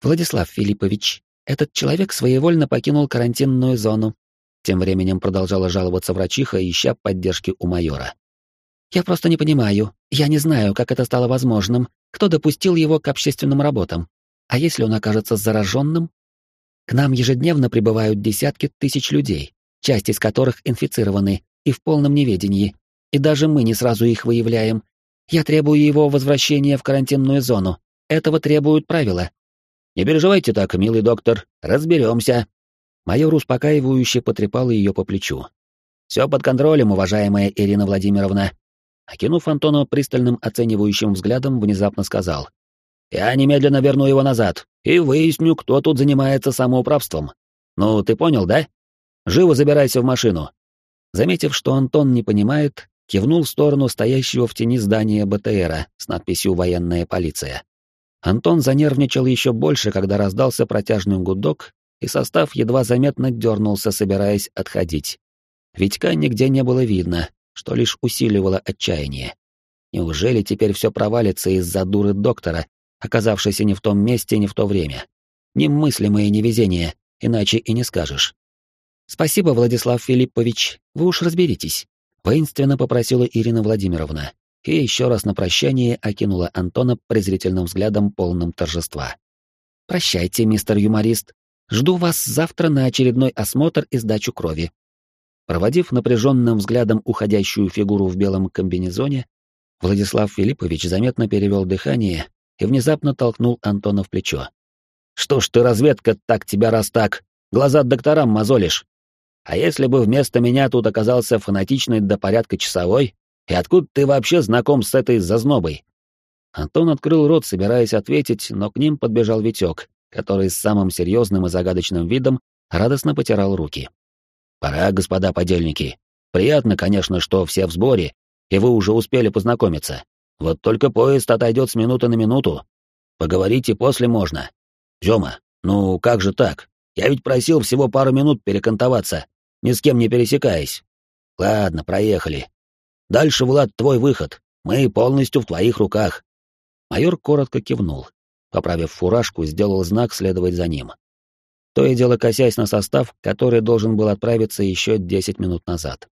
«Владислав Филиппович, этот человек своевольно покинул карантинную зону», тем временем продолжала жаловаться врачиха, ища поддержки у майора. «Я просто не понимаю, я не знаю, как это стало возможным, кто допустил его к общественным работам. А если он окажется зараженным? К нам ежедневно прибывают десятки тысяч людей, часть из которых инфицированы и в полном неведении, и даже мы не сразу их выявляем. Я требую его возвращения в карантинную зону. Этого требуют правила. Не переживайте так, милый доктор, разберемся. Майор успокаивающе потрепал ее по плечу. Все под контролем, уважаемая Ирина Владимировна. Окинув Антона пристальным оценивающим взглядом, внезапно сказал. Я немедленно верну его назад и выясню, кто тут занимается самоуправством. Ну, ты понял, да? Живо забирайся в машину. Заметив, что Антон не понимает, кивнул в сторону стоящего в тени здания БТРа с надписью «Военная полиция». Антон занервничал еще больше, когда раздался протяжный гудок, и состав едва заметно дернулся, собираясь отходить. Витька нигде не было видно, что лишь усиливало отчаяние. Неужели теперь все провалится из-за дуры доктора, оказавшийся не в том месте, не в то время. Немыслимое невезение, иначе и не скажешь. «Спасибо, Владислав Филиппович, вы уж разберитесь», — воинственно попросила Ирина Владимировна и еще раз на прощание окинула Антона презрительным взглядом, полным торжества. «Прощайте, мистер юморист. Жду вас завтра на очередной осмотр и сдачу крови». Проводив напряженным взглядом уходящую фигуру в белом комбинезоне, Владислав Филиппович заметно перевел дыхание и внезапно толкнул Антона в плечо. «Что ж ты, разведка, так тебя раз так? Глаза докторам мозолишь. А если бы вместо меня тут оказался фанатичный до порядка часовой? И откуда ты вообще знаком с этой зазнобой?» Антон открыл рот, собираясь ответить, но к ним подбежал Витек, который с самым серьезным и загадочным видом радостно потирал руки. «Пора, господа подельники. Приятно, конечно, что все в сборе, и вы уже успели познакомиться. Вот только поезд отойдет с минуты на минуту. Поговорите после можно. Зёма, ну как же так? Я ведь просил всего пару минут перекантоваться, ни с кем не пересекаясь. Ладно, проехали. Дальше, Влад, твой выход. Мы полностью в твоих руках. Майор коротко кивнул. Поправив фуражку, сделал знак следовать за ним. То и дело косясь на состав, который должен был отправиться еще десять минут назад.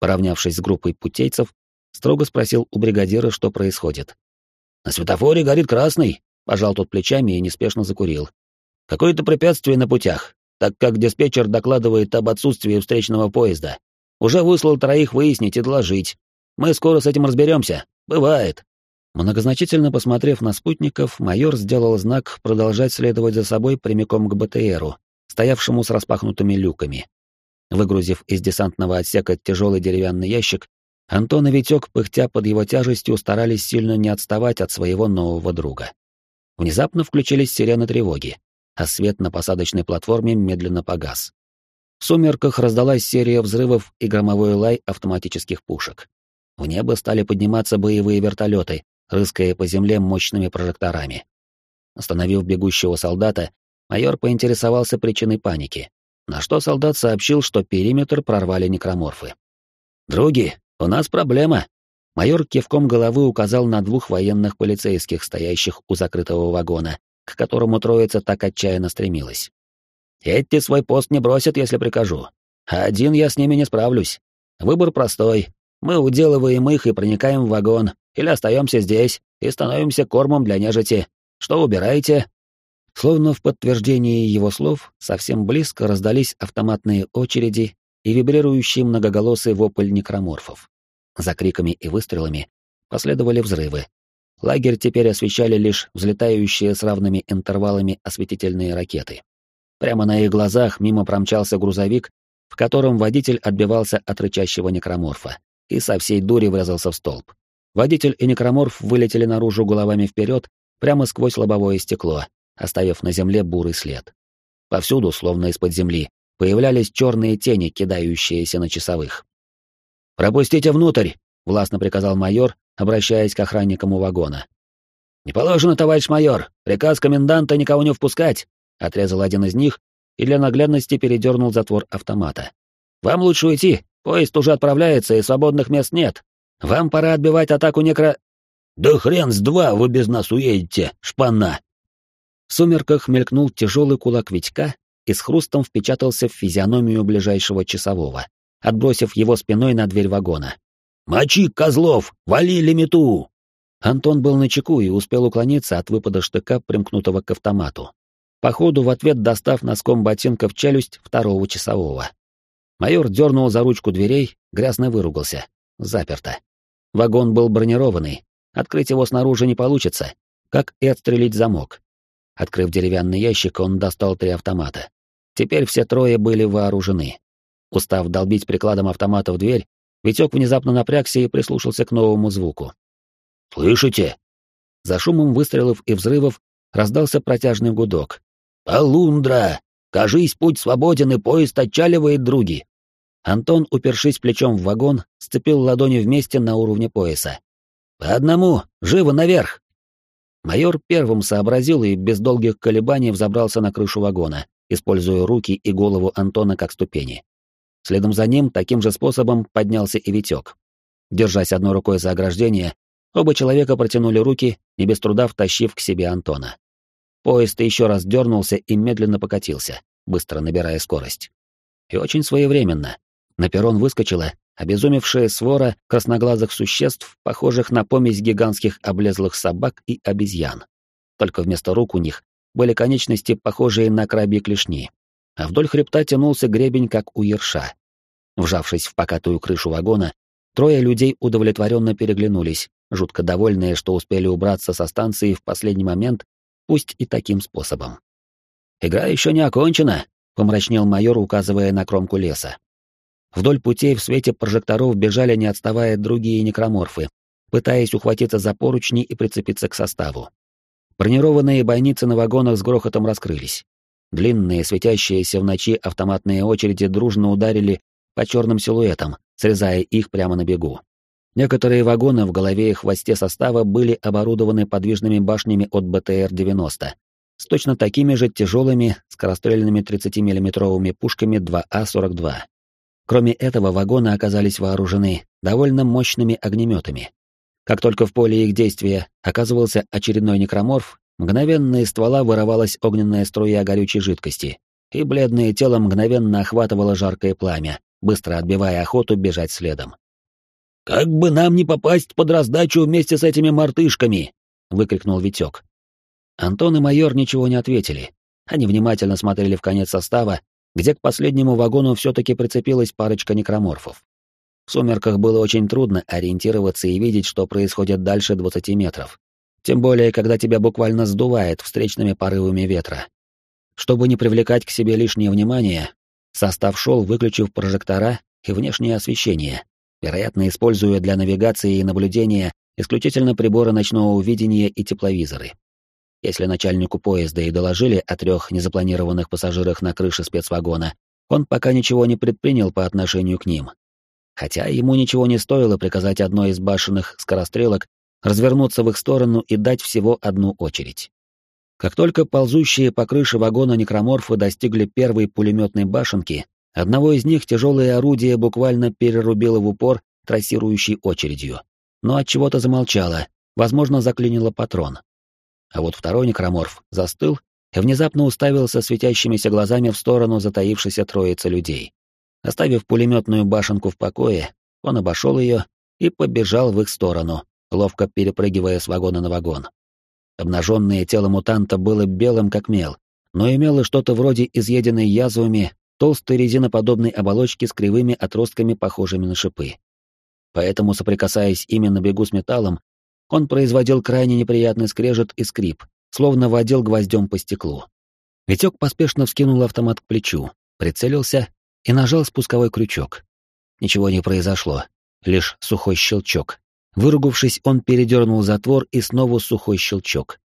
Поравнявшись с группой путейцев, строго спросил у бригадира, что происходит. «На светофоре горит красный», — пожал тот плечами и неспешно закурил. «Какое-то препятствие на путях, так как диспетчер докладывает об отсутствии встречного поезда. Уже выслал троих выяснить и доложить. Мы скоро с этим разберемся. Бывает». Многозначительно посмотрев на спутников, майор сделал знак продолжать следовать за собой прямиком к БТРу, стоявшему с распахнутыми люками. Выгрузив из десантного отсека тяжелый деревянный ящик, Антон и Витек, пыхтя под его тяжестью, старались сильно не отставать от своего нового друга. Внезапно включились сирены тревоги, а свет на посадочной платформе медленно погас. В сумерках раздалась серия взрывов и громовой лай автоматических пушек. В небо стали подниматься боевые вертолеты, рыская по земле мощными прожекторами. Остановив бегущего солдата, майор поинтересовался причиной паники, на что солдат сообщил, что периметр прорвали некроморфы. «Други, у нас проблема!» Майор кивком головы указал на двух военных полицейских, стоящих у закрытого вагона, к которому троица так отчаянно стремилась. «Эти свой пост не бросят, если прикажу. А один я с ними не справлюсь. Выбор простой. Мы уделываем их и проникаем в вагон, или остаемся здесь и становимся кормом для нежити. Что убираете?» Словно в подтверждении его слов, совсем близко раздались автоматные очереди и вибрирующий многоголосый вопль некроморфов. За криками и выстрелами последовали взрывы. Лагерь теперь освещали лишь взлетающие с равными интервалами осветительные ракеты. Прямо на их глазах мимо промчался грузовик, в котором водитель отбивался от рычащего некроморфа и со всей дури врезался в столб. Водитель и некроморф вылетели наружу головами вперед, прямо сквозь лобовое стекло, оставив на земле бурый след. Повсюду, словно из-под земли, появлялись черные тени, кидающиеся на часовых. «Пропустите внутрь!» — властно приказал майор, обращаясь к охранникам у вагона. «Не положено, товарищ майор! Приказ коменданта никого не впускать!» — отрезал один из них и для наглядности передернул затвор автомата. «Вам лучше уйти, поезд уже отправляется и свободных мест нет. Вам пора отбивать атаку некро...» «Да хрен с два вы без нас уедете, шпана!» В сумерках мелькнул тяжелый кулак Витька и с хрустом впечатался в физиономию ближайшего часового, отбросив его спиной на дверь вагона. «Мочи, козлов! Вали лимиту!» Антон был на чеку и успел уклониться от выпада штыка, примкнутого к автомату. Походу, в ответ достав носком ботинка в челюсть второго часового. Майор дернул за ручку дверей, грязно выругался. Заперто. Вагон был бронированный, открыть его снаружи не получится, как и отстрелить замок. Открыв деревянный ящик, он достал три автомата. Теперь все трое были вооружены. Устав долбить прикладом автомата в дверь, Витек внезапно напрягся и прислушался к новому звуку. «Слышите?» За шумом выстрелов и взрывов раздался протяжный гудок. «Полундра! Кажись, путь свободен, и поезд отчаливает, други!» Антон, упершись плечом в вагон, сцепил ладони вместе на уровне пояса. «По одному! Живо наверх!» Майор первым сообразил и без долгих колебаний взобрался на крышу вагона, используя руки и голову Антона как ступени. Следом за ним таким же способом поднялся и Витек. Держась одной рукой за ограждение, оба человека протянули руки, не без труда втащив к себе Антона. Поезд еще раз дернулся и медленно покатился, быстро набирая скорость. И очень своевременно. На перрон выскочила обезумевшая свора красноглазых существ, похожих на помесь гигантских облезлых собак и обезьян. Только вместо рук у них были конечности, похожие на крабьи клешни, а вдоль хребта тянулся гребень, как у ерша. Вжавшись в покатую крышу вагона, трое людей удовлетворенно переглянулись, жутко довольные, что успели убраться со станции в последний момент, пусть и таким способом. «Игра еще не окончена», — помрачнел майор, указывая на кромку леса. Вдоль путей в свете прожекторов бежали, не отставая, другие некроморфы, пытаясь ухватиться за поручни и прицепиться к составу. Бронированные бойницы на вагонах с грохотом раскрылись. Длинные, светящиеся в ночи автоматные очереди дружно ударили по черным силуэтам, срезая их прямо на бегу. Некоторые вагоны в голове и хвосте состава были оборудованы подвижными башнями от БТР-90 с точно такими же тяжелыми скорострельными 30 миллиметровыми пушками 2А-42. Кроме этого, вагоны оказались вооружены довольно мощными огнеметами. Как только в поле их действия оказывался очередной некроморф, мгновенно из ствола вырывалась огненная струя горючей жидкости, и бледное тело мгновенно охватывало жаркое пламя, быстро отбивая охоту бежать следом. «Как бы нам не попасть под раздачу вместе с этими мартышками!» — выкрикнул Витек. Антон и майор ничего не ответили. Они внимательно смотрели в конец состава, где к последнему вагону все-таки прицепилась парочка некроморфов. В сумерках было очень трудно ориентироваться и видеть, что происходит дальше 20 метров. Тем более, когда тебя буквально сдувает встречными порывами ветра. Чтобы не привлекать к себе лишнее внимание, состав шел, выключив прожектора и внешнее освещение, вероятно, используя для навигации и наблюдения исключительно приборы ночного видения и тепловизоры. Если начальнику поезда и доложили о трех незапланированных пассажирах на крыше спецвагона, он пока ничего не предпринял по отношению к ним. Хотя ему ничего не стоило приказать одной из башенных скорострелок развернуться в их сторону и дать всего одну очередь. Как только ползущие по крыше вагона некроморфы достигли первой пулеметной башенки, одного из них тяжелое орудие буквально перерубило в упор трассирующей очередью. Но от чего-то замолчало, возможно, заклинило патрон. А вот второй некроморф застыл и внезапно уставился светящимися глазами в сторону затаившейся троицы людей. Оставив пулеметную башенку в покое, он обошел ее и побежал в их сторону, ловко перепрыгивая с вагона на вагон. Обнаженное тело мутанта было белым как мел, но имело что-то вроде изъеденной язвами толстой резиноподобной оболочки с кривыми отростками, похожими на шипы. Поэтому, соприкасаясь именно бегу с металлом, он производил крайне неприятный скрежет и скрип, словно водил гвоздем по стеклу. Витек поспешно вскинул автомат к плечу, прицелился и нажал спусковой крючок. Ничего не произошло, лишь сухой щелчок. Выругавшись, он передернул затвор и снова сухой щелчок.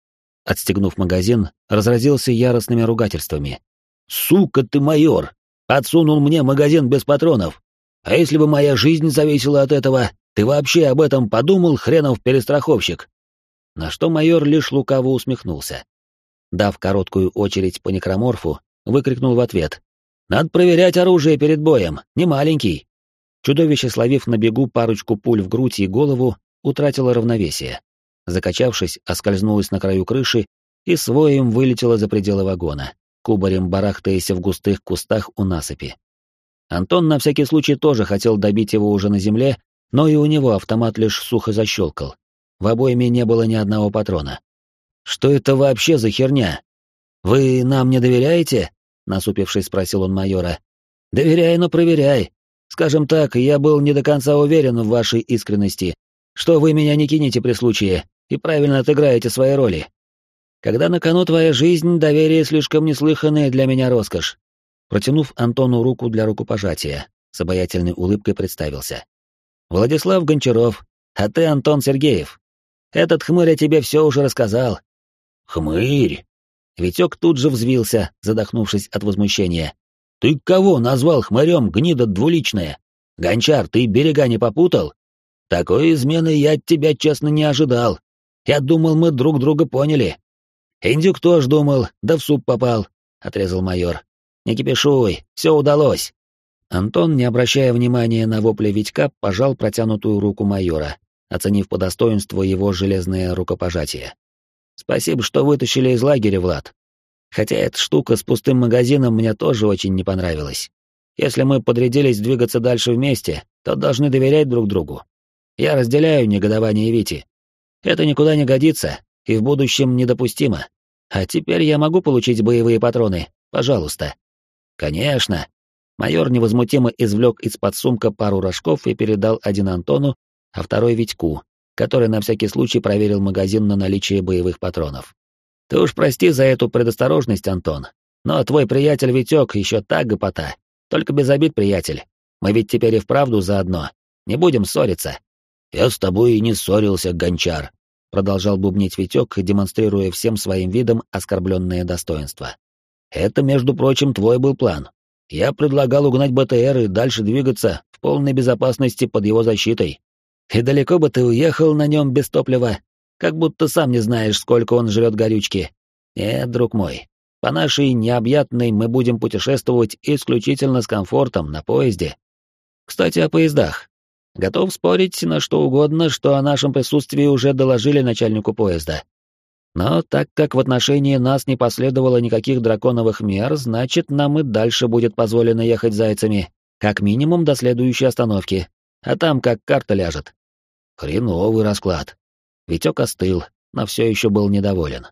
Отстегнув магазин, разразился яростными ругательствами. «Сука ты, майор! Отсунул мне магазин без патронов! А если бы моя жизнь зависела от этого, ты вообще об этом подумал, хренов перестраховщик?» На что майор лишь лукаво усмехнулся. Дав короткую очередь по некроморфу, выкрикнул в ответ. Надо проверять оружие перед боем, не маленький. Чудовище, словив на бегу парочку пуль в грудь и голову, утратило равновесие. Закачавшись, оскользнулось на краю крыши и своим вылетело за пределы вагона, кубарем барахтаясь в густых кустах у насыпи. Антон на всякий случай тоже хотел добить его уже на земле, но и у него автомат лишь сухо защелкал. В обойме не было ни одного патрона. «Что это вообще за херня? Вы нам не доверяете?» Насупившись, спросил он майора. Доверяй, но проверяй. Скажем так, я был не до конца уверен в вашей искренности, что вы меня не кинете при случае и правильно отыграете свои роли. Когда на кону твоя жизнь, доверие слишком неслыханное для меня роскошь. Протянув Антону руку для рукопожатия, с обаятельной улыбкой представился. Владислав Гончаров, а ты Антон Сергеев. Этот хмырь о тебе все уже рассказал. Хмырь? Витек тут же взвился, задохнувшись от возмущения. «Ты кого назвал хмырем, гнида двуличная? Гончар, ты берега не попутал? Такой измены я от тебя, честно, не ожидал. Я думал, мы друг друга поняли». «Индюк тоже думал, да в суп попал», — отрезал майор. «Не кипишуй, все удалось». Антон, не обращая внимания на вопли Витька, пожал протянутую руку майора, оценив по достоинству его железное рукопожатие. Спасибо, что вытащили из лагеря, Влад. Хотя эта штука с пустым магазином мне тоже очень не понравилась. Если мы подрядились двигаться дальше вместе, то должны доверять друг другу. Я разделяю негодование Вити. Это никуда не годится и в будущем недопустимо. А теперь я могу получить боевые патроны, пожалуйста. Конечно. Майор невозмутимо извлек из-под сумка пару рожков и передал один Антону, а второй Витьку, который на всякий случай проверил магазин на наличие боевых патронов. «Ты уж прости за эту предосторожность, Антон, но твой приятель Витек еще та гопота. Только без обид, приятель. Мы ведь теперь и вправду заодно. Не будем ссориться». «Я с тобой и не ссорился, гончар», — продолжал бубнить Витек, демонстрируя всем своим видом оскорбленное достоинство. «Это, между прочим, твой был план. Я предлагал угнать БТР и дальше двигаться в полной безопасности под его защитой. И далеко бы ты уехал на нем без топлива, как будто сам не знаешь, сколько он жрет горючки. Нет, друг мой, по нашей необъятной мы будем путешествовать исключительно с комфортом на поезде. Кстати, о поездах. Готов спорить на что угодно, что о нашем присутствии уже доложили начальнику поезда. Но так как в отношении нас не последовало никаких драконовых мер, значит, нам и дальше будет позволено ехать зайцами, как минимум до следующей остановки, а там как карта ляжет. Хреновый расклад. Витек остыл, но все еще был недоволен.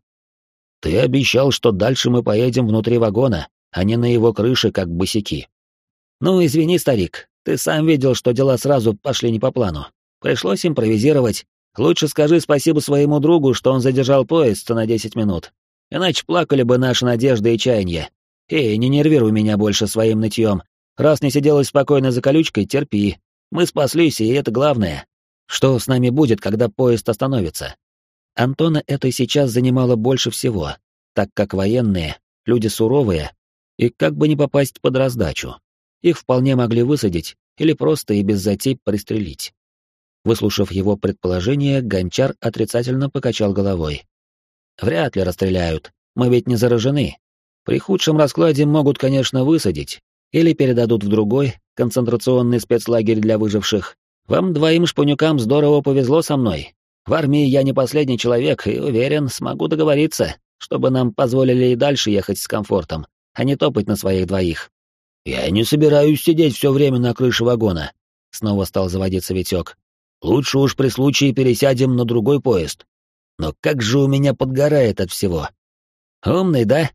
Ты обещал, что дальше мы поедем внутри вагона, а не на его крыше, как босики. Ну, извини, старик, ты сам видел, что дела сразу пошли не по плану. Пришлось импровизировать, Лучше скажи спасибо своему другу, что он задержал поезд на десять минут. Иначе плакали бы наши надежды и чаяния. Эй, не нервируй меня больше своим нытьем. Раз не сиделась спокойно за колючкой, терпи. Мы спаслись, и это главное. Что с нами будет, когда поезд остановится? Антона это сейчас занимало больше всего, так как военные — люди суровые, и как бы не попасть под раздачу. Их вполне могли высадить или просто и без затей пристрелить. Выслушав его предположение, Гончар отрицательно покачал головой. «Вряд ли расстреляют. Мы ведь не заражены. При худшем раскладе могут, конечно, высадить. Или передадут в другой, концентрационный спецлагерь для выживших. Вам двоим шпунюкам здорово повезло со мной. В армии я не последний человек и уверен, смогу договориться, чтобы нам позволили и дальше ехать с комфортом, а не топать на своих двоих». «Я не собираюсь сидеть все время на крыше вагона», — снова стал заводиться Витек. Лучше уж при случае пересядем на другой поезд. Но как же у меня подгорает от всего. Умный, да?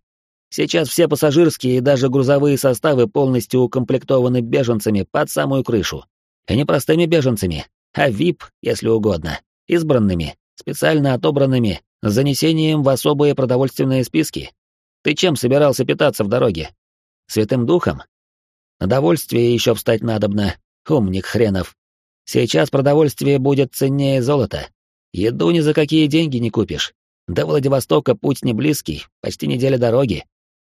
Сейчас все пассажирские и даже грузовые составы полностью укомплектованы беженцами под самую крышу. И не простыми беженцами, а ВИП, если угодно, избранными, специально отобранными, с занесением в особые продовольственные списки. Ты чем собирался питаться в дороге? Святым духом? На довольствие еще встать надобно, умник хренов. Сейчас продовольствие будет ценнее золота. Еду ни за какие деньги не купишь. До Владивостока путь не близкий, почти неделя дороги.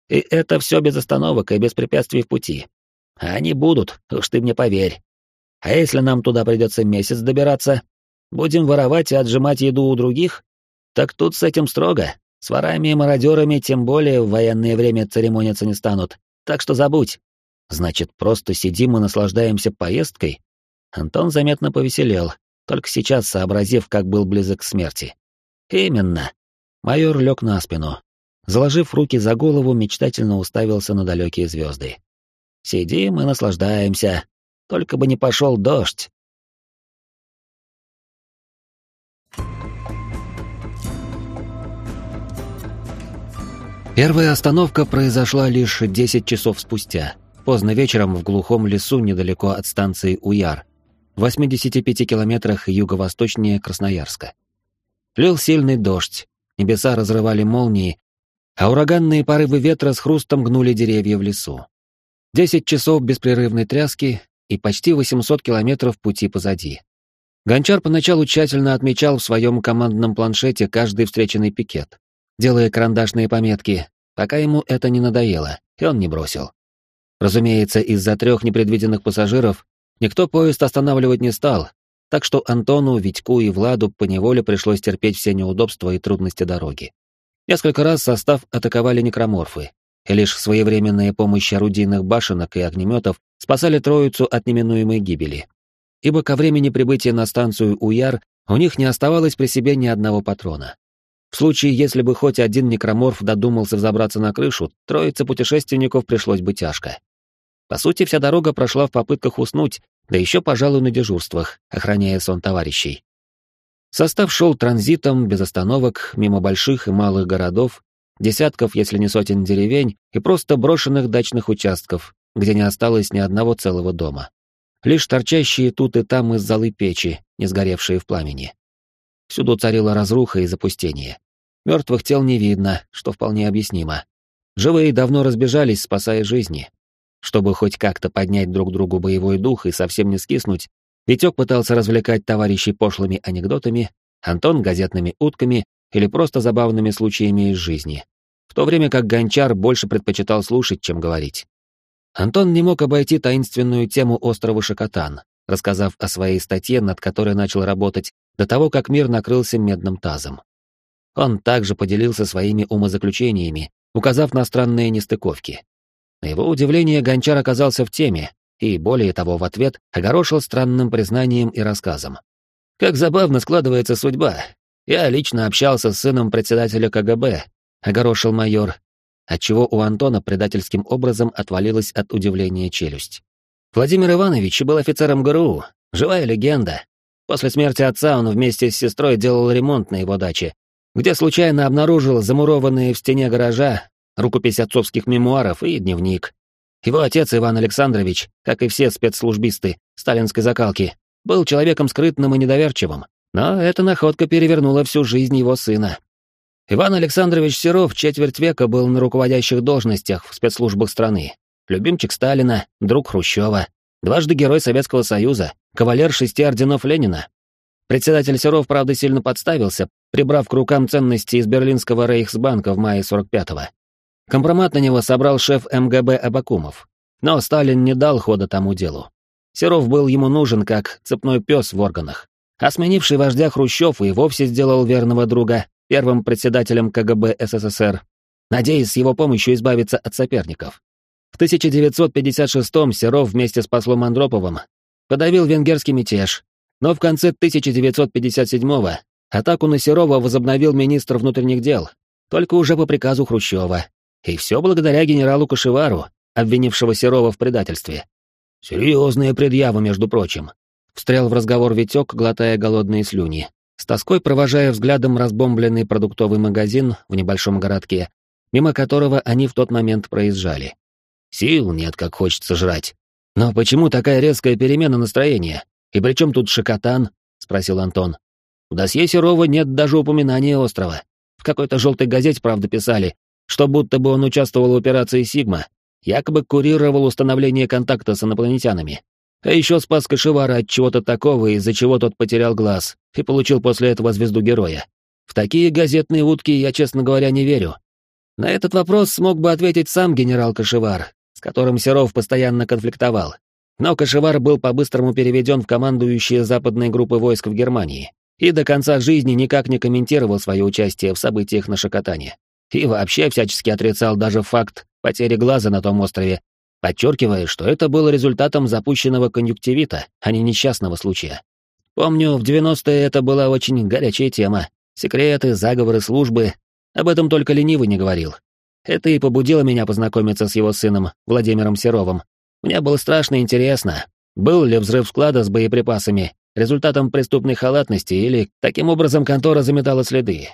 И это все без остановок и без препятствий в пути. А они будут, уж ты мне поверь. А если нам туда придется месяц добираться? Будем воровать и отжимать еду у других? Так тут с этим строго. С ворами и мародерами тем более в военное время церемониться не станут. Так что забудь. Значит, просто сидим и наслаждаемся поездкой? Антон заметно повеселел, только сейчас сообразив, как был близок к смерти. «Именно». Майор лег на спину. Заложив руки за голову, мечтательно уставился на далекие звезды. «Сидим и наслаждаемся. Только бы не пошел дождь». Первая остановка произошла лишь 10 часов спустя, поздно вечером в глухом лесу недалеко от станции Уяр, в 85 километрах юго-восточнее Красноярска. Лил сильный дождь, небеса разрывали молнии, а ураганные порывы ветра с хрустом гнули деревья в лесу. Десять часов беспрерывной тряски и почти 800 километров пути позади. Гончар поначалу тщательно отмечал в своем командном планшете каждый встреченный пикет, делая карандашные пометки, пока ему это не надоело, и он не бросил. Разумеется, из-за трех непредвиденных пассажиров Никто поезд останавливать не стал, так что Антону, Витьку и Владу поневоле пришлось терпеть все неудобства и трудности дороги. Несколько раз состав атаковали некроморфы, и лишь своевременная помощь орудийных башенок и огнеметов спасали троицу от неминуемой гибели. Ибо ко времени прибытия на станцию Уяр у них не оставалось при себе ни одного патрона. В случае, если бы хоть один некроморф додумался взобраться на крышу, троице путешественников пришлось бы тяжко. По сути, вся дорога прошла в попытках уснуть, да еще, пожалуй, на дежурствах, охраняя сон товарищей. Состав шел транзитом, без остановок, мимо больших и малых городов, десятков, если не сотен деревень и просто брошенных дачных участков, где не осталось ни одного целого дома. Лишь торчащие тут и там из золы печи, не сгоревшие в пламени. Всюду царила разруха и запустение. Мертвых тел не видно, что вполне объяснимо. Живые давно разбежались, спасая жизни. Чтобы хоть как-то поднять друг другу боевой дух и совсем не скиснуть, Витек пытался развлекать товарищей пошлыми анекдотами, Антон — газетными утками или просто забавными случаями из жизни, в то время как Гончар больше предпочитал слушать, чем говорить. Антон не мог обойти таинственную тему острова Шакотан, рассказав о своей статье, над которой начал работать, до того, как мир накрылся медным тазом. Он также поделился своими умозаключениями, указав на странные нестыковки. На его удивление Гончар оказался в теме и, более того, в ответ огорошил странным признанием и рассказом. «Как забавно складывается судьба. Я лично общался с сыном председателя КГБ», — огорошил майор, отчего у Антона предательским образом отвалилась от удивления челюсть. Владимир Иванович был офицером ГРУ, живая легенда. После смерти отца он вместе с сестрой делал ремонт на его даче, где случайно обнаружил замурованные в стене гаража рукопись отцовских мемуаров и дневник. Его отец Иван Александрович, как и все спецслужбисты сталинской закалки, был человеком скрытным и недоверчивым, но эта находка перевернула всю жизнь его сына. Иван Александрович Серов четверть века был на руководящих должностях в спецслужбах страны. Любимчик Сталина, друг Хрущева, дважды Герой Советского Союза, кавалер шести орденов Ленина. Председатель Серов, правда, сильно подставился, прибрав к рукам ценности из Берлинского Рейхсбанка в мае 45-го. Компромат на него собрал шеф МГБ Абакумов. Но Сталин не дал хода тому делу. Серов был ему нужен как цепной пес в органах. А сменивший вождя Хрущев и вовсе сделал верного друга первым председателем КГБ СССР, надеясь с его помощью избавиться от соперников. В 1956-м Серов вместе с послом Андроповым подавил венгерский мятеж, но в конце 1957-го атаку на Серова возобновил министр внутренних дел, только уже по приказу Хрущева. И все благодаря генералу Кашевару, обвинившего Серова в предательстве. Серьезные предъявы, между прочим. Встрял в разговор Витек, глотая голодные слюни, с тоской провожая взглядом разбомбленный продуктовый магазин в небольшом городке, мимо которого они в тот момент проезжали. Сил нет, как хочется жрать. Но почему такая резкая перемена настроения? И при чем тут Шакотан? спросил Антон. В досье Серова нет даже упоминания острова. В какой-то желтой газете, правда, писали, что будто бы он участвовал в операции «Сигма», якобы курировал установление контакта с инопланетянами. А еще спас Кашевара от чего-то такого, из-за чего тот потерял глаз, и получил после этого звезду героя. В такие газетные утки я, честно говоря, не верю. На этот вопрос смог бы ответить сам генерал Кашевар, с которым Серов постоянно конфликтовал. Но Кашевар был по-быстрому переведен в командующие западной группы войск в Германии и до конца жизни никак не комментировал свое участие в событиях на Шакотане. И вообще всячески отрицал даже факт потери глаза на том острове, подчеркивая, что это было результатом запущенного конъюнктивита, а не несчастного случая. Помню, в 90-е это была очень горячая тема. Секреты, заговоры, службы. Об этом только ленивый не говорил. Это и побудило меня познакомиться с его сыном, Владимиром Серовым. Мне было страшно интересно, был ли взрыв склада с боеприпасами результатом преступной халатности или таким образом контора заметала следы.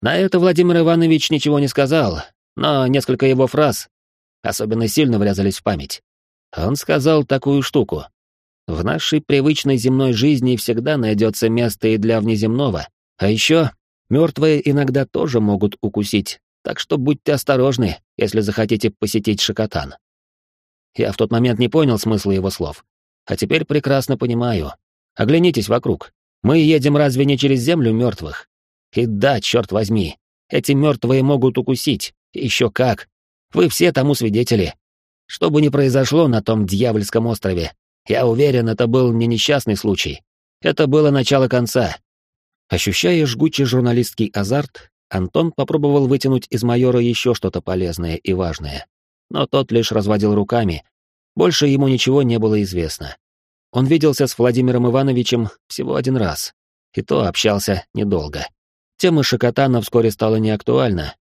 На это Владимир Иванович ничего не сказал, но несколько его фраз особенно сильно врезались в память. Он сказал такую штуку. В нашей привычной земной жизни всегда найдется место и для внеземного, а еще мертвые иногда тоже могут укусить, так что будьте осторожны, если захотите посетить Шакотан. Я в тот момент не понял смысла его слов, а теперь прекрасно понимаю. Оглянитесь вокруг. Мы едем разве не через землю мертвых? И да, черт возьми, эти мертвые могут укусить, еще как. Вы все тому свидетели. Что бы ни произошло на том дьявольском острове, я уверен, это был не несчастный случай. Это было начало конца. Ощущая жгучий журналистский азарт, Антон попробовал вытянуть из майора еще что-то полезное и важное. Но тот лишь разводил руками. Больше ему ничего не было известно. Он виделся с Владимиром Ивановичем всего один раз. И то общался недолго. Тема Шакотана вскоре стала неактуальна,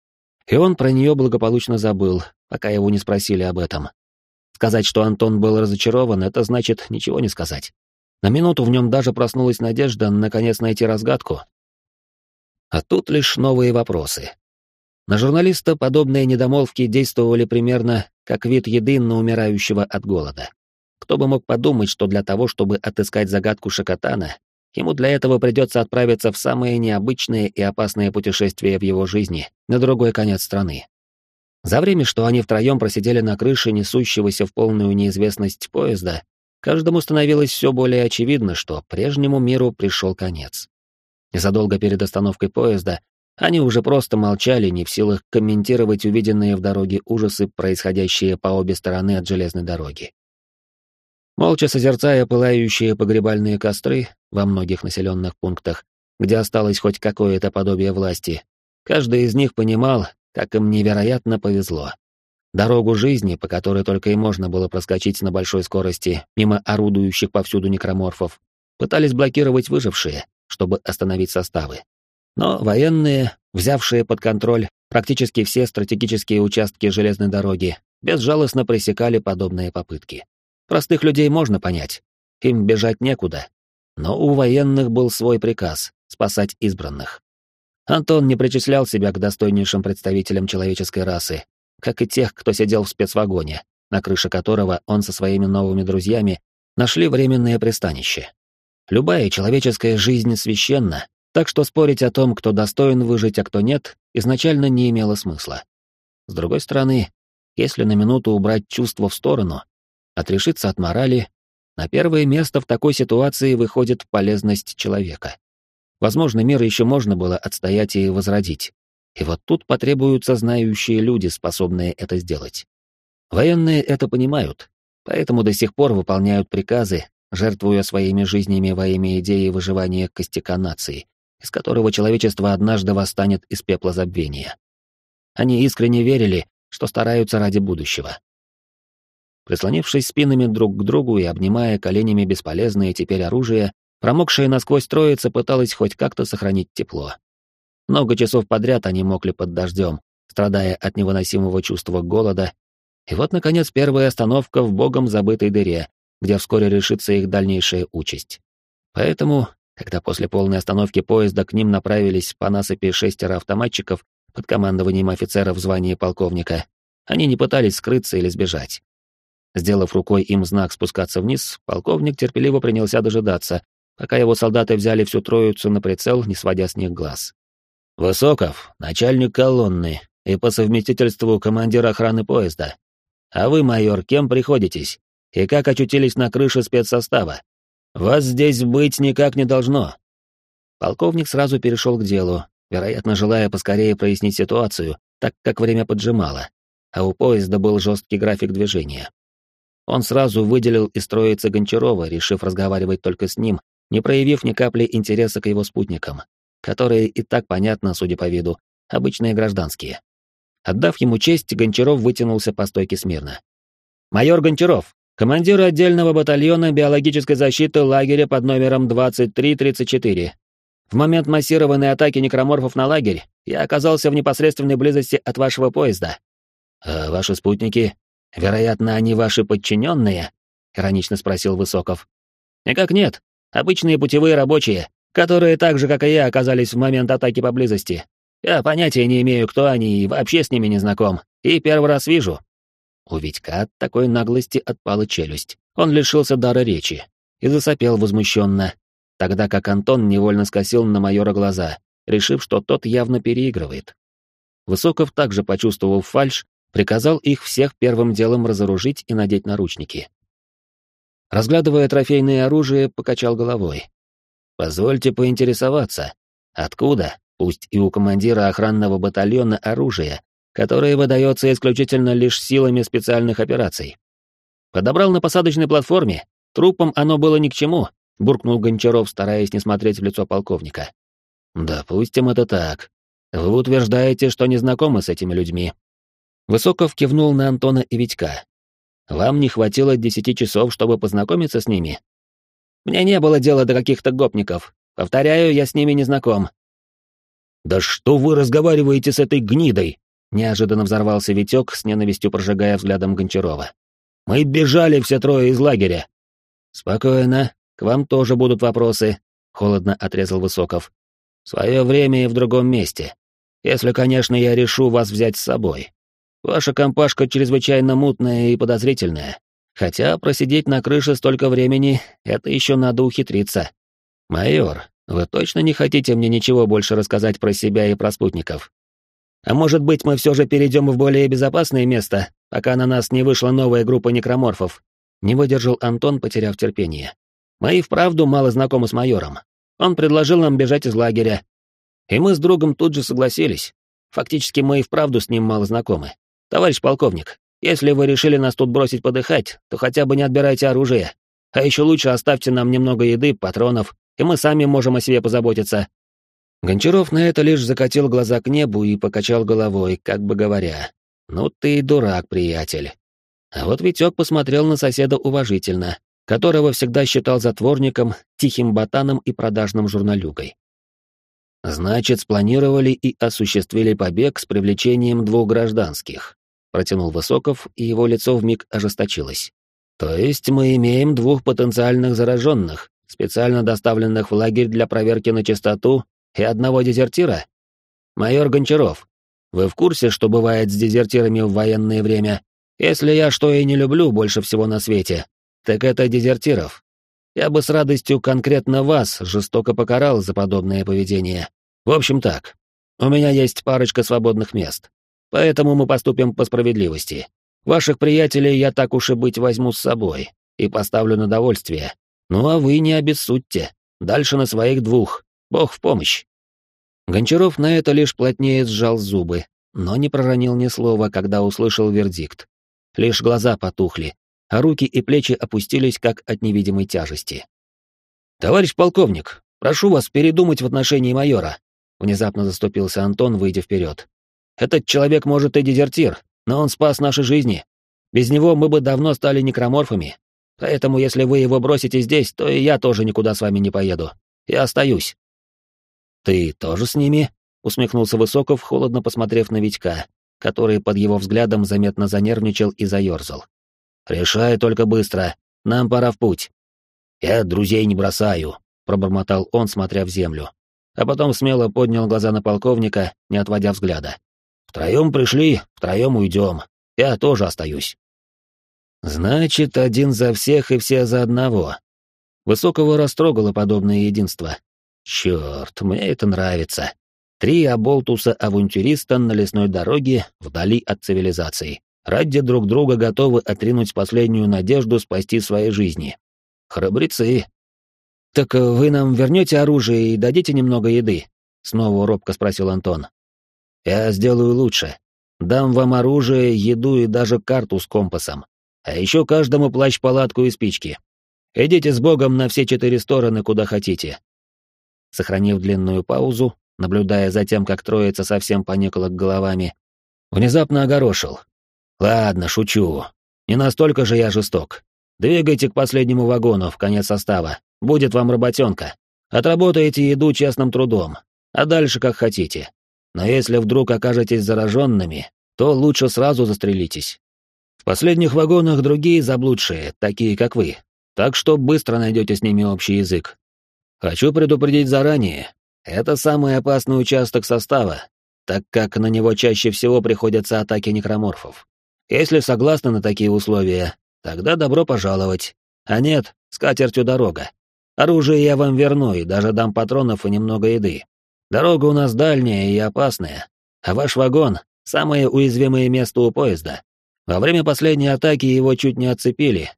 и он про нее благополучно забыл, пока его не спросили об этом. Сказать, что Антон был разочарован, это значит ничего не сказать. На минуту в нем даже проснулась надежда наконец найти разгадку, а тут лишь новые вопросы. На журналиста подобные недомолвки действовали примерно как вид еды на умирающего от голода. Кто бы мог подумать, что для того, чтобы отыскать загадку Шакатана, ему для этого придется отправиться в самое необычное и опасное путешествие в его жизни, на другой конец страны. За время, что они втроем просидели на крыше несущегося в полную неизвестность поезда, каждому становилось все более очевидно, что прежнему миру пришел конец. Незадолго перед остановкой поезда они уже просто молчали, не в силах комментировать увиденные в дороге ужасы, происходящие по обе стороны от железной дороги. Молча созерцая пылающие погребальные костры во многих населенных пунктах, где осталось хоть какое-то подобие власти, каждый из них понимал, как им невероятно повезло. Дорогу жизни, по которой только и можно было проскочить на большой скорости мимо орудующих повсюду некроморфов, пытались блокировать выжившие, чтобы остановить составы. Но военные, взявшие под контроль практически все стратегические участки железной дороги, безжалостно пресекали подобные попытки. Простых людей можно понять, им бежать некуда. Но у военных был свой приказ — спасать избранных. Антон не причислял себя к достойнейшим представителям человеческой расы, как и тех, кто сидел в спецвагоне, на крыше которого он со своими новыми друзьями нашли временное пристанище. Любая человеческая жизнь священна, так что спорить о том, кто достоин выжить, а кто нет, изначально не имело смысла. С другой стороны, если на минуту убрать чувства в сторону, отрешиться от морали, на первое место в такой ситуации выходит полезность человека. Возможно, мир еще можно было отстоять и возродить. И вот тут потребуются знающие люди, способные это сделать. Военные это понимают, поэтому до сих пор выполняют приказы, жертвуя своими жизнями во имя идеи выживания костяка нации, из которого человечество однажды восстанет из пепла забвения. Они искренне верили, что стараются ради будущего. Прислонившись спинами друг к другу и обнимая коленями бесполезное теперь оружие, промокшая насквозь троица пыталась хоть как-то сохранить тепло. Много часов подряд они мокли под дождем, страдая от невыносимого чувства голода, и вот, наконец, первая остановка в богом забытой дыре, где вскоре решится их дальнейшая участь. Поэтому когда после полной остановки поезда к ним направились по насыпи шестеро автоматчиков под командованием офицера в звании полковника, они не пытались скрыться или сбежать. Сделав рукой им знак спускаться вниз, полковник терпеливо принялся дожидаться, пока его солдаты взяли всю троицу на прицел, не сводя с них глаз. «Высоков, начальник колонны и по совместительству командир охраны поезда. А вы, майор, кем приходитесь? И как очутились на крыше спецсостава?» Вас здесь быть никак не должно. Полковник сразу перешел к делу, вероятно, желая поскорее прояснить ситуацию, так как время поджимало, а у поезда был жесткий график движения. Он сразу выделил из троицы Гончарова, решив разговаривать только с ним, не проявив ни капли интереса к его спутникам, которые и так понятно, судя по виду, обычные гражданские. Отдав ему честь, Гончаров вытянулся по стойке смирно. «Майор Гончаров, командир отдельного батальона биологической защиты лагеря под номером 2334. В момент массированной атаки некроморфов на лагерь я оказался в непосредственной близости от вашего поезда. А ваши спутники, вероятно, они ваши подчиненные? иронично спросил Высоков. Никак нет. Обычные путевые рабочие, которые так же, как и я, оказались в момент атаки поблизости. Я понятия не имею, кто они, и вообще с ними не знаком. И первый раз вижу. У Витька от такой наглости отпала челюсть. Он лишился дара речи и засопел возмущенно, тогда как Антон невольно скосил на майора глаза, решив, что тот явно переигрывает. Высоков также почувствовал фальшь, приказал их всех первым делом разоружить и надеть наручники. Разглядывая трофейное оружие, покачал головой. «Позвольте поинтересоваться, откуда, пусть и у командира охранного батальона, оружие, которое выдается исключительно лишь силами специальных операций. Подобрал на посадочной платформе, трупам оно было ни к чему, буркнул Гончаров, стараясь не смотреть в лицо полковника. Допустим, это так. Вы утверждаете, что не знакомы с этими людьми. Высоков кивнул на Антона и Витька. Вам не хватило десяти часов, чтобы познакомиться с ними? Мне не было дела до каких-то гопников. Повторяю, я с ними не знаком. Да что вы разговариваете с этой гнидой? Неожиданно взорвался Витек, с ненавистью прожигая взглядом Гончарова. «Мы бежали все трое из лагеря!» «Спокойно, к вам тоже будут вопросы», — холодно отрезал Высоков. «В свое время и в другом месте. Если, конечно, я решу вас взять с собой. Ваша компашка чрезвычайно мутная и подозрительная. Хотя просидеть на крыше столько времени — это еще надо ухитриться. Майор, вы точно не хотите мне ничего больше рассказать про себя и про спутников? А может быть, мы все же перейдем в более безопасное место, пока на нас не вышла новая группа некроморфов? Не выдержал Антон, потеряв терпение. Мы и вправду мало знакомы с майором. Он предложил нам бежать из лагеря. И мы с другом тут же согласились. Фактически мы и вправду с ним мало знакомы. Товарищ полковник, если вы решили нас тут бросить подыхать, то хотя бы не отбирайте оружие. А еще лучше оставьте нам немного еды, патронов, и мы сами можем о себе позаботиться». Гончаров на это лишь закатил глаза к небу и покачал головой, как бы говоря, «Ну ты и дурак, приятель». А вот Витек посмотрел на соседа уважительно, которого всегда считал затворником, тихим ботаном и продажным журналюгой. «Значит, спланировали и осуществили побег с привлечением двух гражданских», протянул Высоков, и его лицо вмиг ожесточилось. «То есть мы имеем двух потенциальных зараженных, специально доставленных в лагерь для проверки на чистоту, и одного дезертира? Майор Гончаров, вы в курсе, что бывает с дезертирами в военное время? Если я что и не люблю больше всего на свете, так это дезертиров. Я бы с радостью конкретно вас жестоко покарал за подобное поведение. В общем так, у меня есть парочка свободных мест. Поэтому мы поступим по справедливости. Ваших приятелей я так уж и быть возьму с собой и поставлю на довольствие. Ну а вы не обессудьте. Дальше на своих двух. Бог в помощь. Гончаров на это лишь плотнее сжал зубы, но не проронил ни слова, когда услышал вердикт. Лишь глаза потухли, а руки и плечи опустились, как от невидимой тяжести. «Товарищ полковник, прошу вас передумать в отношении майора», — внезапно заступился Антон, выйдя вперед. «Этот человек, может, и дезертир, но он спас наши жизни. Без него мы бы давно стали некроморфами. Поэтому, если вы его бросите здесь, то и я тоже никуда с вами не поеду. Я остаюсь». «Ты тоже с ними?» — усмехнулся Высоков, холодно посмотрев на Витька, который под его взглядом заметно занервничал и заерзал. «Решай только быстро. Нам пора в путь». «Я друзей не бросаю», — пробормотал он, смотря в землю. А потом смело поднял глаза на полковника, не отводя взгляда. «Втроем пришли, втроем уйдем. Я тоже остаюсь». «Значит, один за всех и все за одного». Высокого растрогало подобное единство. «Черт, мне это нравится». Три оболтуса-авантюриста на лесной дороге, вдали от цивилизации ради друг друга готовы отринуть последнюю надежду спасти свои жизни. Храбрецы. «Так вы нам вернете оружие и дадите немного еды?» — снова робко спросил Антон. «Я сделаю лучше. Дам вам оружие, еду и даже карту с компасом. А еще каждому плащ-палатку и спички. Идите с Богом на все четыре стороны, куда хотите». Сохранив длинную паузу, наблюдая за тем, как троица совсем поникла головами, внезапно огорошил. Ладно, шучу. Не настолько же я жесток. Двигайте к последнему вагону в конец состава. Будет вам работенка. Отработаете еду честным трудом. А дальше как хотите. Но если вдруг окажетесь зараженными, то лучше сразу застрелитесь. В последних вагонах другие заблудшие, такие как вы. Так что быстро найдете с ними общий язык. Хочу предупредить заранее. Это самый опасный участок состава, так как на него чаще всего приходятся атаки некроморфов. Если согласны на такие условия, тогда добро пожаловать. А нет, с катертью дорога. Оружие я вам верну и даже дам патронов и немного еды. Дорога у нас дальняя и опасная, а ваш вагон — самое уязвимое место у поезда. Во время последней атаки его чуть не отцепили.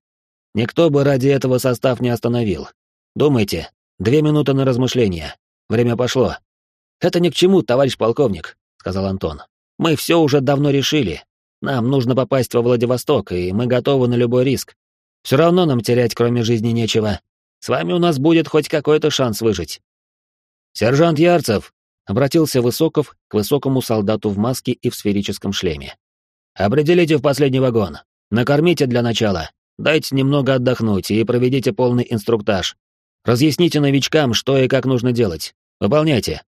Никто бы ради этого состав не остановил. Думайте, две минуты на размышления. Время пошло. Это ни к чему, товарищ полковник, сказал Антон. Мы все уже давно решили. Нам нужно попасть во Владивосток, и мы готовы на любой риск. Все равно нам терять, кроме жизни, нечего. С вами у нас будет хоть какой-то шанс выжить. Сержант Ярцев, обратился Высоков к высокому солдату в маске и в сферическом шлеме. Определите в последний вагон. Накормите для начала. Дайте немного отдохнуть и проведите полный инструктаж. Разъясните новичкам, что и как нужно делать. Выполняйте.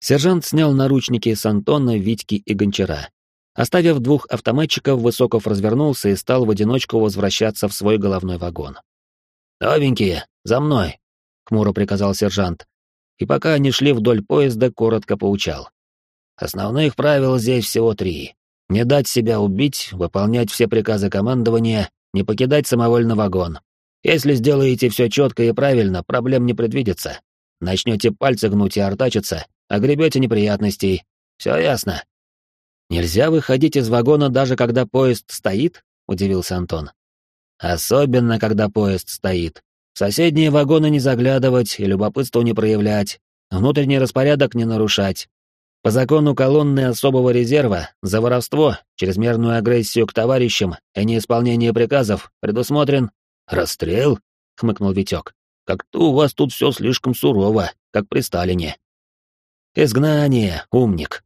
Сержант снял наручники с Антона, Витьки и Гончара Оставив двух автоматчиков, Высоков развернулся и стал в одиночку возвращаться в свой головной вагон. «Новенькие, за мной!» — хмуро приказал сержант. И пока они шли вдоль поезда, коротко поучал. Основных правил здесь всего три. Не дать себя убить, выполнять все приказы командования, не покидать самовольно вагон. Если сделаете все четко и правильно, проблем не предвидится. Начнете пальцы гнуть и артачиться, огребете неприятностей. Все ясно. Нельзя выходить из вагона даже когда поезд стоит? Удивился Антон. Особенно, когда поезд стоит. В соседние вагоны не заглядывать и любопытство не проявлять, внутренний распорядок не нарушать. По закону колонны особого резерва за воровство, чрезмерную агрессию к товарищам и неисполнение приказов предусмотрен расстрел, хмыкнул Витек. Как-то у вас тут все слишком сурово, как при Сталине. Изгнание, умник.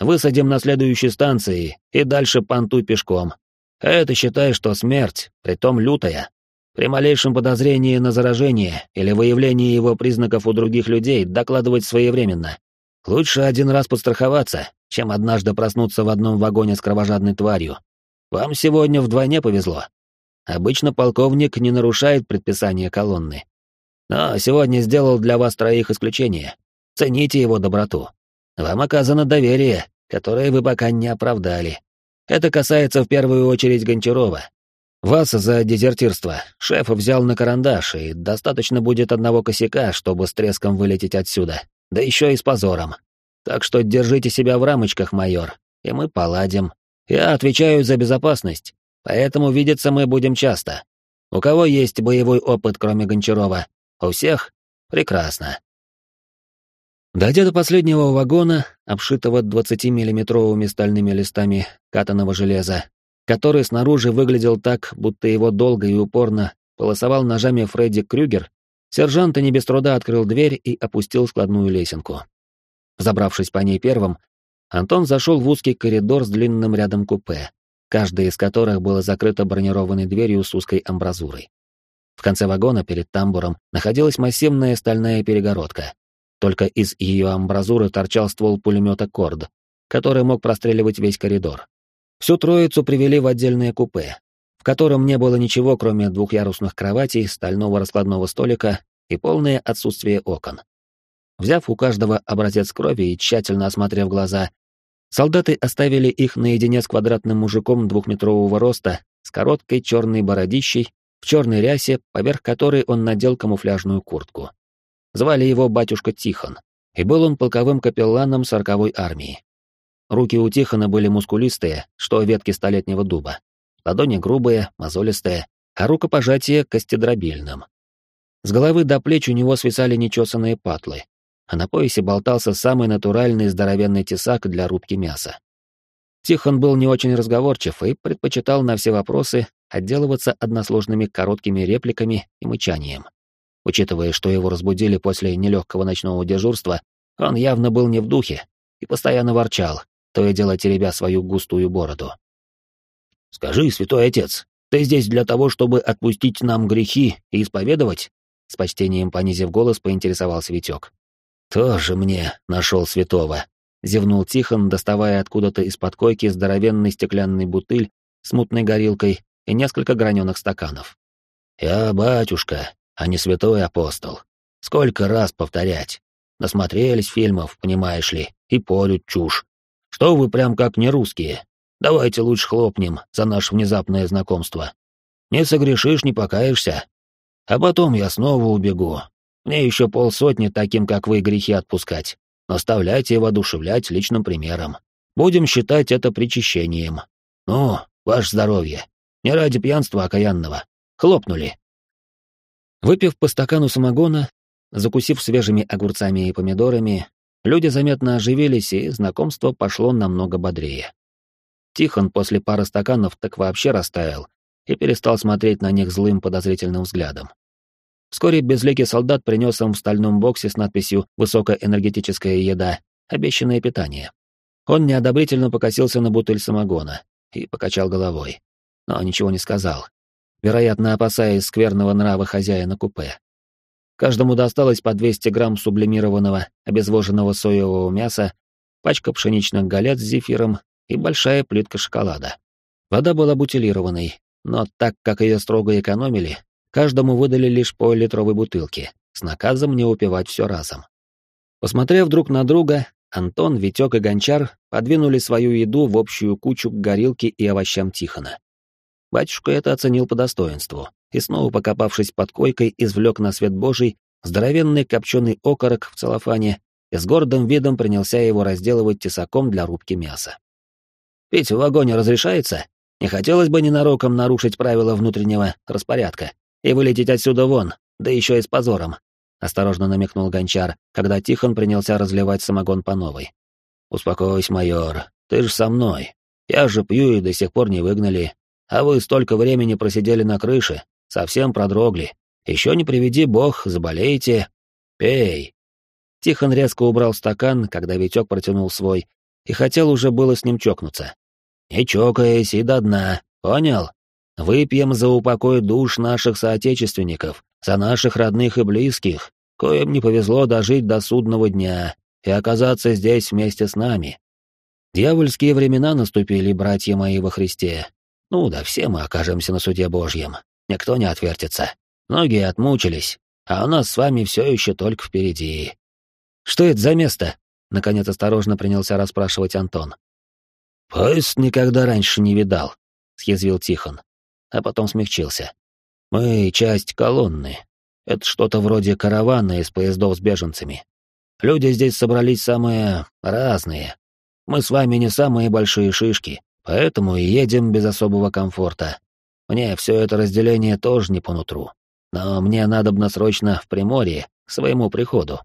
Высадим на следующей станции и дальше понтуй пешком. Это считай, что смерть, притом лютая. При малейшем подозрении на заражение или выявлении его признаков у других людей докладывать своевременно. Лучше один раз подстраховаться, чем однажды проснуться в одном вагоне с кровожадной тварью. Вам сегодня вдвойне повезло. Обычно полковник не нарушает предписания колонны. Но сегодня сделал для вас троих исключение. Цените его доброту. Вам оказано доверие, которое вы пока не оправдали. Это касается в первую очередь Гончарова. Вас за дезертирство шеф взял на карандаш, и достаточно будет одного косяка, чтобы с треском вылететь отсюда, да еще и с позором. Так что держите себя в рамочках, майор, и мы поладим. Я отвечаю за безопасность, поэтому видеться мы будем часто. У кого есть боевой опыт, кроме Гончарова? У всех? Прекрасно. Дойдя до последнего вагона, обшитого 20-миллиметровыми стальными листами катаного железа, который снаружи выглядел так, будто его долго и упорно полосовал ножами Фредди Крюгер, сержант не без труда открыл дверь и опустил складную лесенку. Забравшись по ней первым, Антон зашел в узкий коридор с длинным рядом купе, каждое из которых было закрыто бронированной дверью с узкой амбразурой. В конце вагона перед тамбуром находилась массивная стальная перегородка, только из ее амбразуры торчал ствол пулемета «Корд», который мог простреливать весь коридор. Всю троицу привели в отдельное купе, в котором не было ничего, кроме двухъярусных кроватей, стального раскладного столика и полное отсутствие окон. Взяв у каждого образец крови и тщательно осмотрев глаза, солдаты оставили их наедине с квадратным мужиком двухметрового роста с короткой черной бородищей, в черной рясе, поверх которой он надел камуфляжную куртку. Звали его батюшка Тихон, и был он полковым капелланом сороковой армии. Руки у Тихона были мускулистые, что ветки столетнего дуба. Ладони грубые, мозолистые, а рукопожатие костедробильным. С головы до плеч у него свисали нечесанные патлы, а на поясе болтался самый натуральный здоровенный тесак для рубки мяса. Тихон был не очень разговорчив и предпочитал на все вопросы отделываться односложными короткими репликами и мычанием. Учитывая, что его разбудили после нелегкого ночного дежурства, он явно был не в духе и постоянно ворчал, то и дело теребя свою густую бороду. «Скажи, святой отец, ты здесь для того, чтобы отпустить нам грехи и исповедовать?» С почтением понизив голос, поинтересовался Витек. «Тоже мне нашел святого», — зевнул Тихон, доставая откуда-то из-под койки здоровенный стеклянный бутыль с мутной горилкой и несколько граненых стаканов. «Я батюшка, а не святой апостол. Сколько раз повторять? Насмотрелись фильмов, понимаешь ли, и порют чушь. Что вы прям как не русские? Давайте лучше хлопнем за наше внезапное знакомство. Не согрешишь, не покаешься. А потом я снова убегу. Мне еще полсотни таким, как вы, грехи отпускать. Наставлять и воодушевлять личным примером. Будем считать это причащением. Ну, ваше здоровье. Не ради пьянства окаянного. Хлопнули. Выпив по стакану самогона, закусив свежими огурцами и помидорами, люди заметно оживились, и знакомство пошло намного бодрее. Тихон после пары стаканов так вообще растаял и перестал смотреть на них злым подозрительным взглядом. Вскоре безликий солдат принес им в стальном боксе с надписью «Высокоэнергетическая еда», обещанное питание. Он неодобрительно покосился на бутыль самогона и покачал головой, но ничего не сказал, вероятно, опасаясь скверного нрава хозяина купе. Каждому досталось по 200 грамм сублимированного, обезвоженного соевого мяса, пачка пшеничных галет с зефиром и большая плитка шоколада. Вода была бутилированной, но так как ее строго экономили, каждому выдали лишь по литровой бутылке, с наказом не упивать все разом. Посмотрев друг на друга, Антон, Витек и Гончар подвинули свою еду в общую кучу к горилке и овощам Тихона. Батюшка это оценил по достоинству и, снова покопавшись под койкой, извлек на свет божий здоровенный копченый окорок в целлофане и с гордым видом принялся его разделывать тесаком для рубки мяса. «Пить в вагоне разрешается? Не хотелось бы ненароком нарушить правила внутреннего распорядка и вылететь отсюда вон, да еще и с позором», — осторожно намекнул Гончар, когда Тихон принялся разливать самогон по новой. «Успокойся, майор, ты же со мной. Я же пью и до сих пор не выгнали. А вы столько времени просидели на крыше, совсем продрогли. Еще не приведи бог, заболеете. Пей». Тихон резко убрал стакан, когда Витек протянул свой, и хотел уже было с ним чокнуться. «Не чокаясь и до дна, понял? Выпьем за упокой душ наших соотечественников, за наших родных и близких, коим не повезло дожить до судного дня и оказаться здесь вместе с нами. Дьявольские времена наступили, братья мои во Христе. Ну да все мы окажемся на суде Божьем, никто не отвертится. Многие отмучились, а у нас с вами все еще только впереди. Что это за место? Наконец осторожно принялся расспрашивать Антон. «Поезд никогда раньше не видал», — съязвил Тихон, а потом смягчился. Мы часть колонны. Это что-то вроде каравана из поездов с беженцами. Люди здесь собрались самые разные. Мы с вами не самые большие шишки, поэтому и едем без особого комфорта. Мне все это разделение тоже не по нутру. Но мне надобно срочно в Приморье, к своему приходу.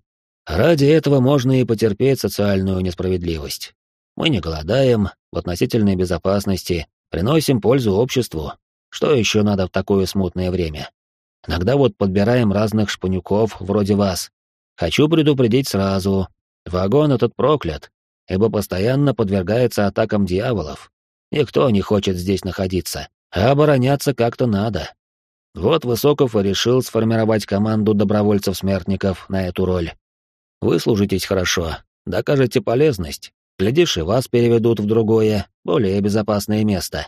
Ради этого можно и потерпеть социальную несправедливость. Мы не голодаем, в относительной безопасности, приносим пользу обществу, что еще надо в такое смутное время? Иногда вот подбираем разных шпанюков, вроде вас. Хочу предупредить сразу. Вагон этот проклят, ибо постоянно подвергается атакам дьяволов. Никто не хочет здесь находиться, а обороняться как-то надо. Вот Высоков и решил сформировать команду добровольцев-смертников на эту роль. Выслужитесь хорошо, докажете полезность, глядишь, и вас переведут в другое, более безопасное место.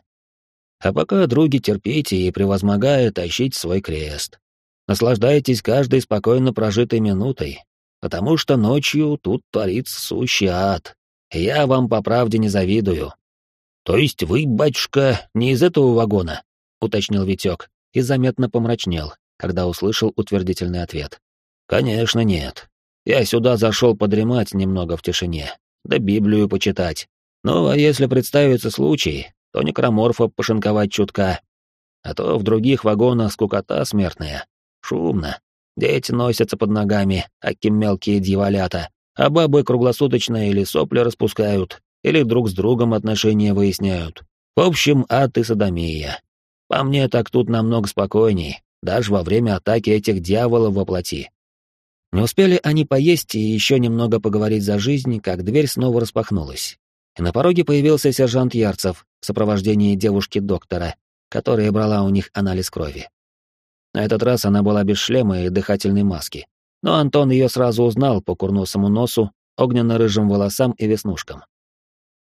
А пока, други, терпите и, превозмогая, тащить свой крест. Наслаждайтесь каждой спокойно прожитой минутой, потому что ночью тут творится сущий ад. Я вам по правде не завидую. То есть вы, батюшка, не из этого вагона? уточнил Витек и заметно помрачнел, когда услышал утвердительный ответ. Конечно, нет. Я сюда зашел подремать немного в тишине, да Библию почитать. Ну, а если представится случай, то некроморфа пошинковать чутка. А то в других вагонах скукота смертная. Шумно. Дети носятся под ногами, аки мелкие дьяволята, а бабы круглосуточно или сопли распускают, или друг с другом отношения выясняют. В общем, ад и садомия. По мне, так тут намного спокойней, даже во время атаки этих дьяволов воплоти. Не успели они поесть и еще немного поговорить за жизнь, как дверь снова распахнулась и на пороге появился сержант Ярцев в сопровождении девушки-доктора, которая брала у них анализ крови. На этот раз она была без шлема и дыхательной маски, но Антон ее сразу узнал по курносому носу, огненно-рыжим волосам и веснушкам.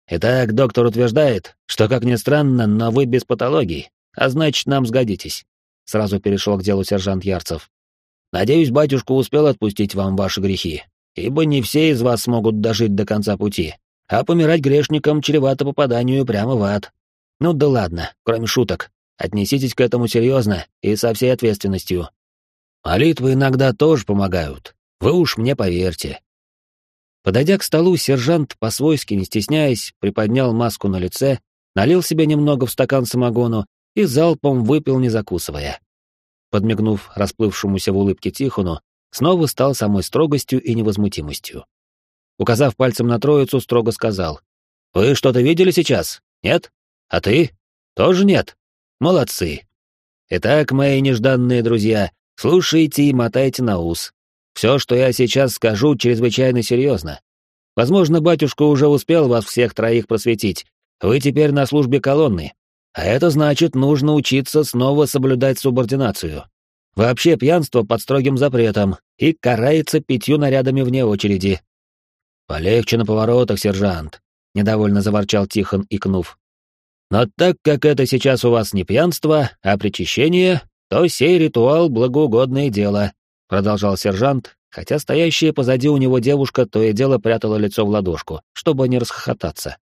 «Итак, доктор утверждает, что, как ни странно, но вы без патологий, а значит, нам сгодитесь», — сразу перешел к делу сержант Ярцев. «Надеюсь, батюшка успел отпустить вам ваши грехи, ибо не все из вас смогут дожить до конца пути, а помирать грешникам чревато попаданию прямо в ад. Ну да ладно, кроме шуток. Отнеситесь к этому серьезно и со всей ответственностью. Молитвы иногда тоже помогают. Вы уж мне поверьте. Подойдя к столу, сержант, по-свойски не стесняясь, приподнял маску на лице, налил себе немного в стакан самогону и залпом выпил, не закусывая. Подмигнув расплывшемуся в улыбке Тихону, снова стал самой строгостью и невозмутимостью. Указав пальцем на троицу, строго сказал. «Вы что-то видели сейчас? Нет? А ты? Тоже нет? Молодцы. Итак, мои нежданные друзья, слушайте и мотайте на ус. Все, что я сейчас скажу, чрезвычайно серьезно. Возможно, батюшка уже успел вас всех троих просветить. Вы теперь на службе колонны. А это значит, нужно учиться снова соблюдать субординацию. Вообще пьянство под строгим запретом и карается пятью нарядами вне очереди, «Полегче на поворотах, сержант», — недовольно заворчал Тихон, икнув. «Но так как это сейчас у вас не пьянство, а причащение, то сей ритуал — благоугодное дело», — продолжал сержант, хотя стоящая позади у него девушка то и дело прятала лицо в ладошку, чтобы не расхохотаться.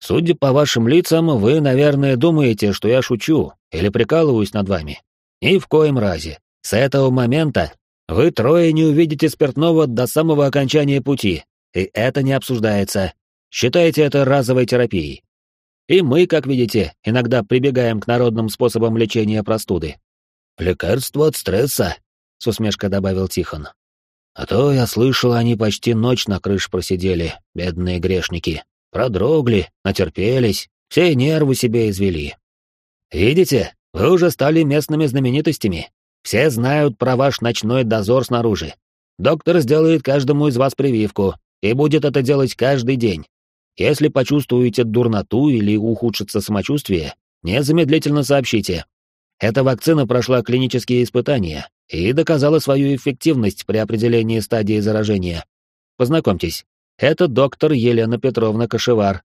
«Судя по вашим лицам, вы, наверное, думаете, что я шучу или прикалываюсь над вами. Ни в коем разе. С этого момента вы трое не увидите спиртного до самого окончания пути, и это не обсуждается. Считайте это разовой терапией. И мы, как видите, иногда прибегаем к народным способам лечения простуды. Лекарство от стресса, с усмешкой добавил Тихон. А то я слышал, они почти ночь на крыше просидели, бедные грешники. Продрогли, натерпелись, все нервы себе извели. Видите, вы уже стали местными знаменитостями. Все знают про ваш ночной дозор снаружи. Доктор сделает каждому из вас прививку и будет это делать каждый день. Если почувствуете дурноту или ухудшится самочувствие, незамедлительно сообщите. Эта вакцина прошла клинические испытания и доказала свою эффективность при определении стадии заражения. Познакомьтесь, это доктор Елена Петровна Кашевар.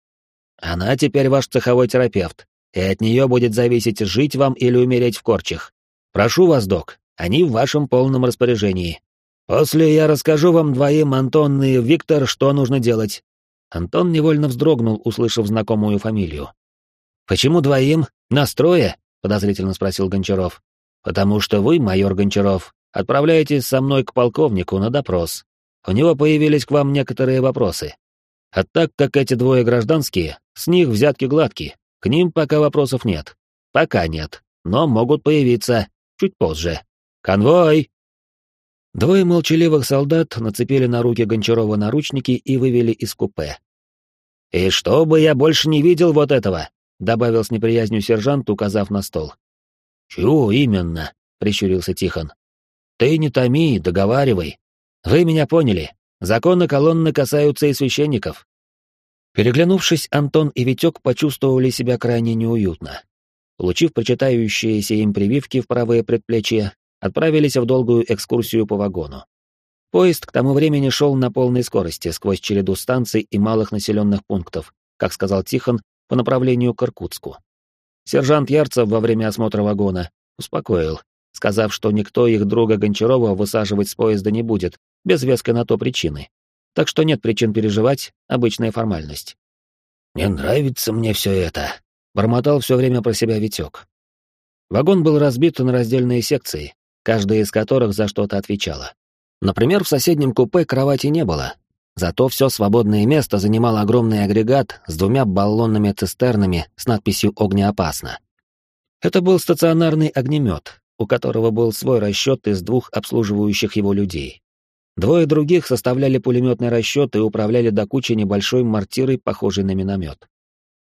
Она теперь ваш цеховой терапевт, и от нее будет зависеть, жить вам или умереть в корчах. Прошу вас, док, они в вашем полном распоряжении. После я расскажу вам двоим, Антон и Виктор, что нужно делать. Антон невольно вздрогнул, услышав знакомую фамилию. «Почему двоим? Настроя?» — подозрительно спросил Гончаров. «Потому что вы, майор Гончаров, отправляетесь со мной к полковнику на допрос. У него появились к вам некоторые вопросы. А так как эти двое гражданские, с них взятки гладкие, к ним пока вопросов нет. Пока нет, но могут появиться чуть позже. Конвой!» Двое молчаливых солдат нацепили на руки Гончарова наручники и вывели из купе. «И чтобы я больше не видел вот этого!» — добавил с неприязнью сержант, указав на стол. «Чего именно?» — прищурился Тихон. «Ты не томи, договаривай. Вы меня поняли. Законы колонны касаются и священников». Переглянувшись, Антон и Витек почувствовали себя крайне неуютно. Получив прочитающиеся им прививки в правое предплечье, отправились в долгую экскурсию по вагону. Поезд к тому времени шел на полной скорости сквозь череду станций и малых населенных пунктов, как сказал Тихон, по направлению к Иркутску. Сержант Ярцев во время осмотра вагона успокоил, сказав, что никто их друга Гончарова высаживать с поезда не будет, без веской на то причины. Так что нет причин переживать, обычная формальность. «Не нравится мне все это», — бормотал все время про себя Витек. Вагон был разбит на раздельные секции, каждая из которых за что-то отвечала. Например, в соседнем купе кровати не было, зато все свободное место занимал огромный агрегат с двумя баллонными цистернами с надписью «Огнеопасно». Это был стационарный огнемет, у которого был свой расчет из двух обслуживающих его людей. Двое других составляли пулеметный расчет и управляли до кучи небольшой мортирой, похожей на миномет.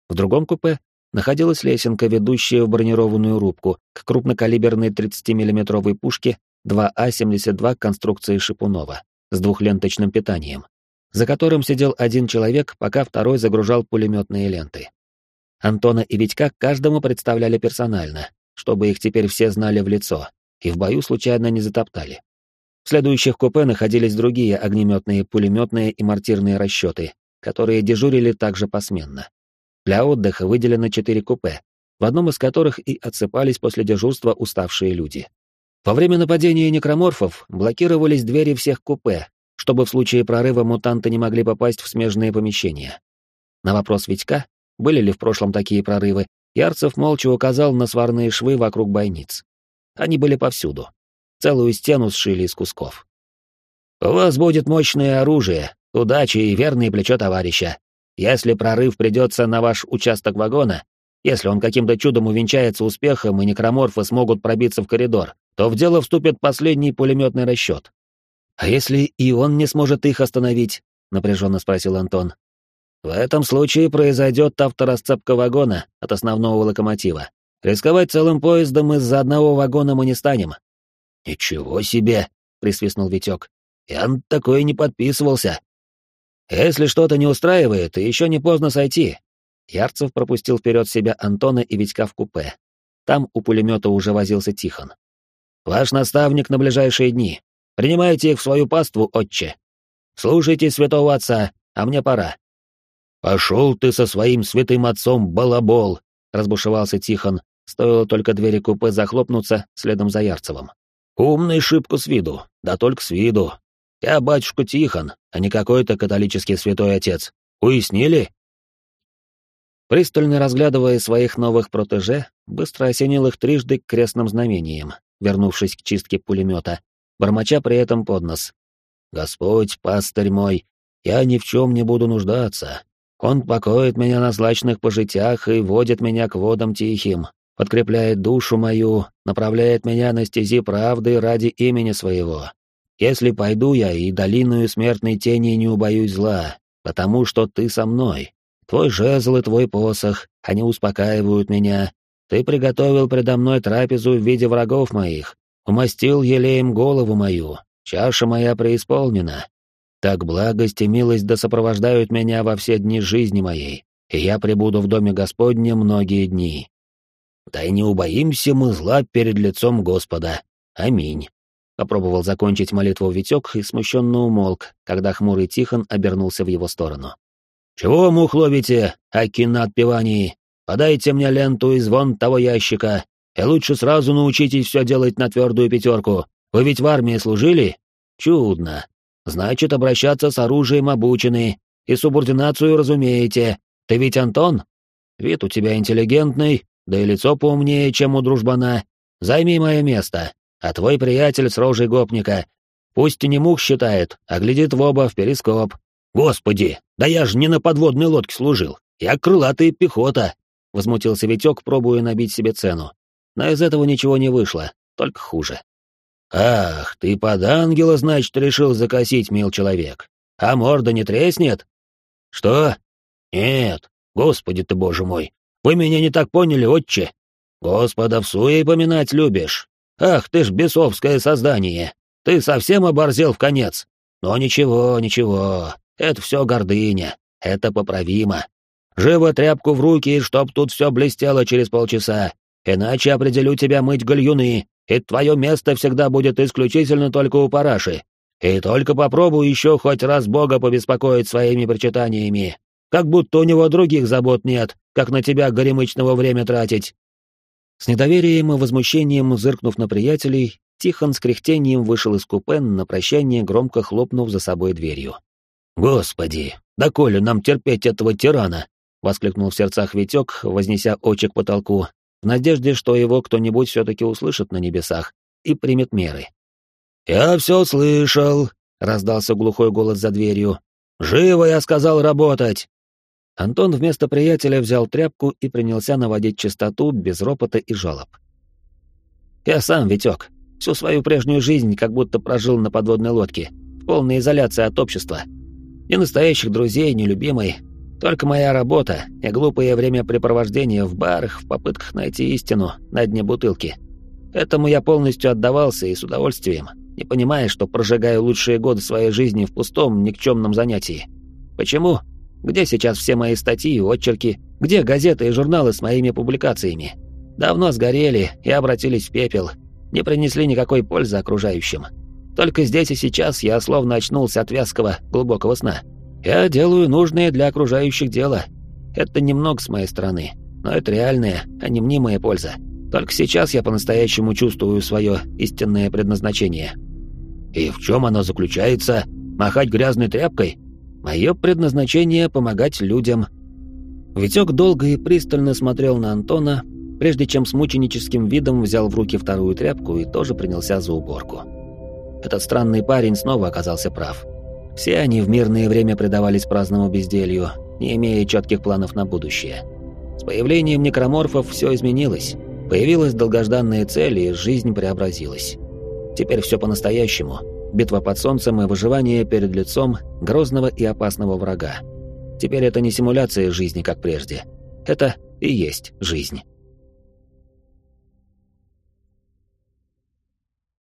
В другом купе находилась лесенка, ведущая в бронированную рубку к крупнокалиберной 30-миллиметровой пушке 2А-72 конструкции Шипунова с двухленточным питанием, за которым сидел один человек, пока второй загружал пулеметные ленты. Антона и Витька каждому представляли персонально, чтобы их теперь все знали в лицо и в бою случайно не затоптали. В следующих купе находились другие огнеметные, пулеметные и мортирные расчеты, которые дежурили также посменно. Для отдыха выделено четыре купе, в одном из которых и отсыпались после дежурства уставшие люди. Во время нападения некроморфов блокировались двери всех купе, чтобы в случае прорыва мутанты не могли попасть в смежные помещения. На вопрос Витька, были ли в прошлом такие прорывы, Ярцев молча указал на сварные швы вокруг бойниц. Они были повсюду. Целую стену сшили из кусков. «У вас будет мощное оружие, удачи и верное плечо товарища. Если прорыв придется на ваш участок вагона, если он каким-то чудом увенчается успехом и некроморфы смогут пробиться в коридор, то в дело вступит последний пулеметный расчет. «А если и он не сможет их остановить?» — напряженно спросил Антон. «В этом случае произойдет авторасцепка вагона от основного локомотива. Рисковать целым поездом из-за одного вагона мы не станем». «Ничего себе!» — присвистнул Витек. «Я на такое не подписывался». Если что-то не устраивает, еще не поздно сойти. Ярцев пропустил вперед себя Антона и Витька в купе. Там у пулемета уже возился Тихон. Ваш наставник на ближайшие дни. Принимайте их в свою паству, отче. Слушайте святого отца, а мне пора. Пошел ты со своим святым отцом, балабол, разбушевался Тихон, стоило только двери купе захлопнуться следом за Ярцевым. Умный шибко с виду, да только с виду. Я батюшка Тихон, а не какой-то католический святой отец. Уяснили?» Пристально разглядывая своих новых протеже, быстро осенил их трижды крестным знамением, вернувшись к чистке пулемета, бормоча при этом под нос. «Господь, пастырь мой, я ни в чем не буду нуждаться. Он покоит меня на злачных пожитях и водит меня к водам тихим, подкрепляет душу мою, направляет меня на стези правды ради имени своего. Если пойду я и долиною смертной тени не убоюсь зла, потому что ты со мной. Твой жезл и твой посох, они успокаивают меня. Ты приготовил предо мной трапезу в виде врагов моих, умастил елеем голову мою, чаша моя преисполнена. Так благость и милость да сопровождают меня во все дни жизни моей, и я пребуду в доме Господнем многие дни. Да и не убоимся мы зла перед лицом Господа. Аминь. Попробовал закончить молитву Витек и смущенно умолк, когда хмурый Тихон обернулся в его сторону. «Чего мух ловите, аки на отпевании? Подайте мне ленту из вон того ящика, и лучше сразу научитесь все делать на твердую пятерку. Вы ведь в армии служили? Чудно. Значит, обращаться с оружием обучены, и субординацию разумеете. Ты ведь Антон? Вид у тебя интеллигентный, да и лицо поумнее, чем у дружбана. Займи мое место а твой приятель с рожей гопника пусть не мух считает, а глядит в оба в перископ. Господи, да я ж не на подводной лодке служил, я крылатая пехота, — возмутился Витек, пробуя набить себе цену. Но из этого ничего не вышло, только хуже. «Ах, ты под ангела, значит, решил закосить, мил человек. А морда не треснет?» «Что?» «Нет, господи ты, боже мой, вы меня не так поняли, отче. Господа в суе поминать любишь, Ах ты ж бесовское создание! Ты совсем оборзел в конец! Но ничего, ничего, это все гордыня, это поправимо. Живо тряпку в руки, чтоб тут все блестело через полчаса, иначе определю тебя мыть гальюны, и твое место всегда будет исключительно только у параши. И только попробуй еще хоть раз Бога побеспокоить своими причитаниями, как будто у него других забот нет, как на тебя горемычного время тратить. С недоверием и возмущением зыркнув на приятелей, Тихон с кряхтением вышел из купе на прощание, громко хлопнув за собой дверью. «Господи, да коли нам терпеть этого тирана!» — воскликнул в сердцах Витек, вознеся очи к потолку, в надежде, что его кто-нибудь все-таки услышит на небесах и примет меры. «Я все слышал», — раздался глухой голос за дверью. «Живо, я сказал, работать! Антон вместо приятеля взял тряпку и принялся наводить чистоту без ропота и жалоб. «Я сам, Витек, всю свою прежнюю жизнь как будто прожил на подводной лодке, в полной изоляции от общества. Ни настоящих друзей, ни любимой, только моя работа и глупое времяпрепровождение в барах в попытках найти истину на дне бутылки. Этому я полностью отдавался и с удовольствием, не понимая, что прожигаю лучшие годы своей жизни в пустом, никчемном занятии. Почему? Где сейчас все мои статьи и очерки? Где газеты и журналы с моими публикациями? Давно сгорели и обратились в пепел, не принесли никакой пользы окружающим. Только здесь и сейчас я словно очнулся от вязкого, глубокого сна. Я делаю нужное для окружающих дело. Это немного с моей стороны, но это реальная, а не мнимая польза. Только сейчас я по-настоящему чувствую свое истинное предназначение. И в чем оно заключается? Махать грязной тряпкой? Мое предназначение — помогать людям. Витек долго и пристально смотрел на Антона, прежде чем с мученическим видом взял в руки вторую тряпку и тоже принялся за уборку. Этот странный парень снова оказался прав. Все они в мирное время предавались праздному безделью, не имея четких планов на будущее. С появлением некроморфов все изменилось. Появилась долгожданная цель, и жизнь преобразилась. Теперь все по-настоящему — битва под солнцем и выживание перед лицом грозного и опасного врага. Теперь это не симуляция жизни, как прежде. Это и есть жизнь.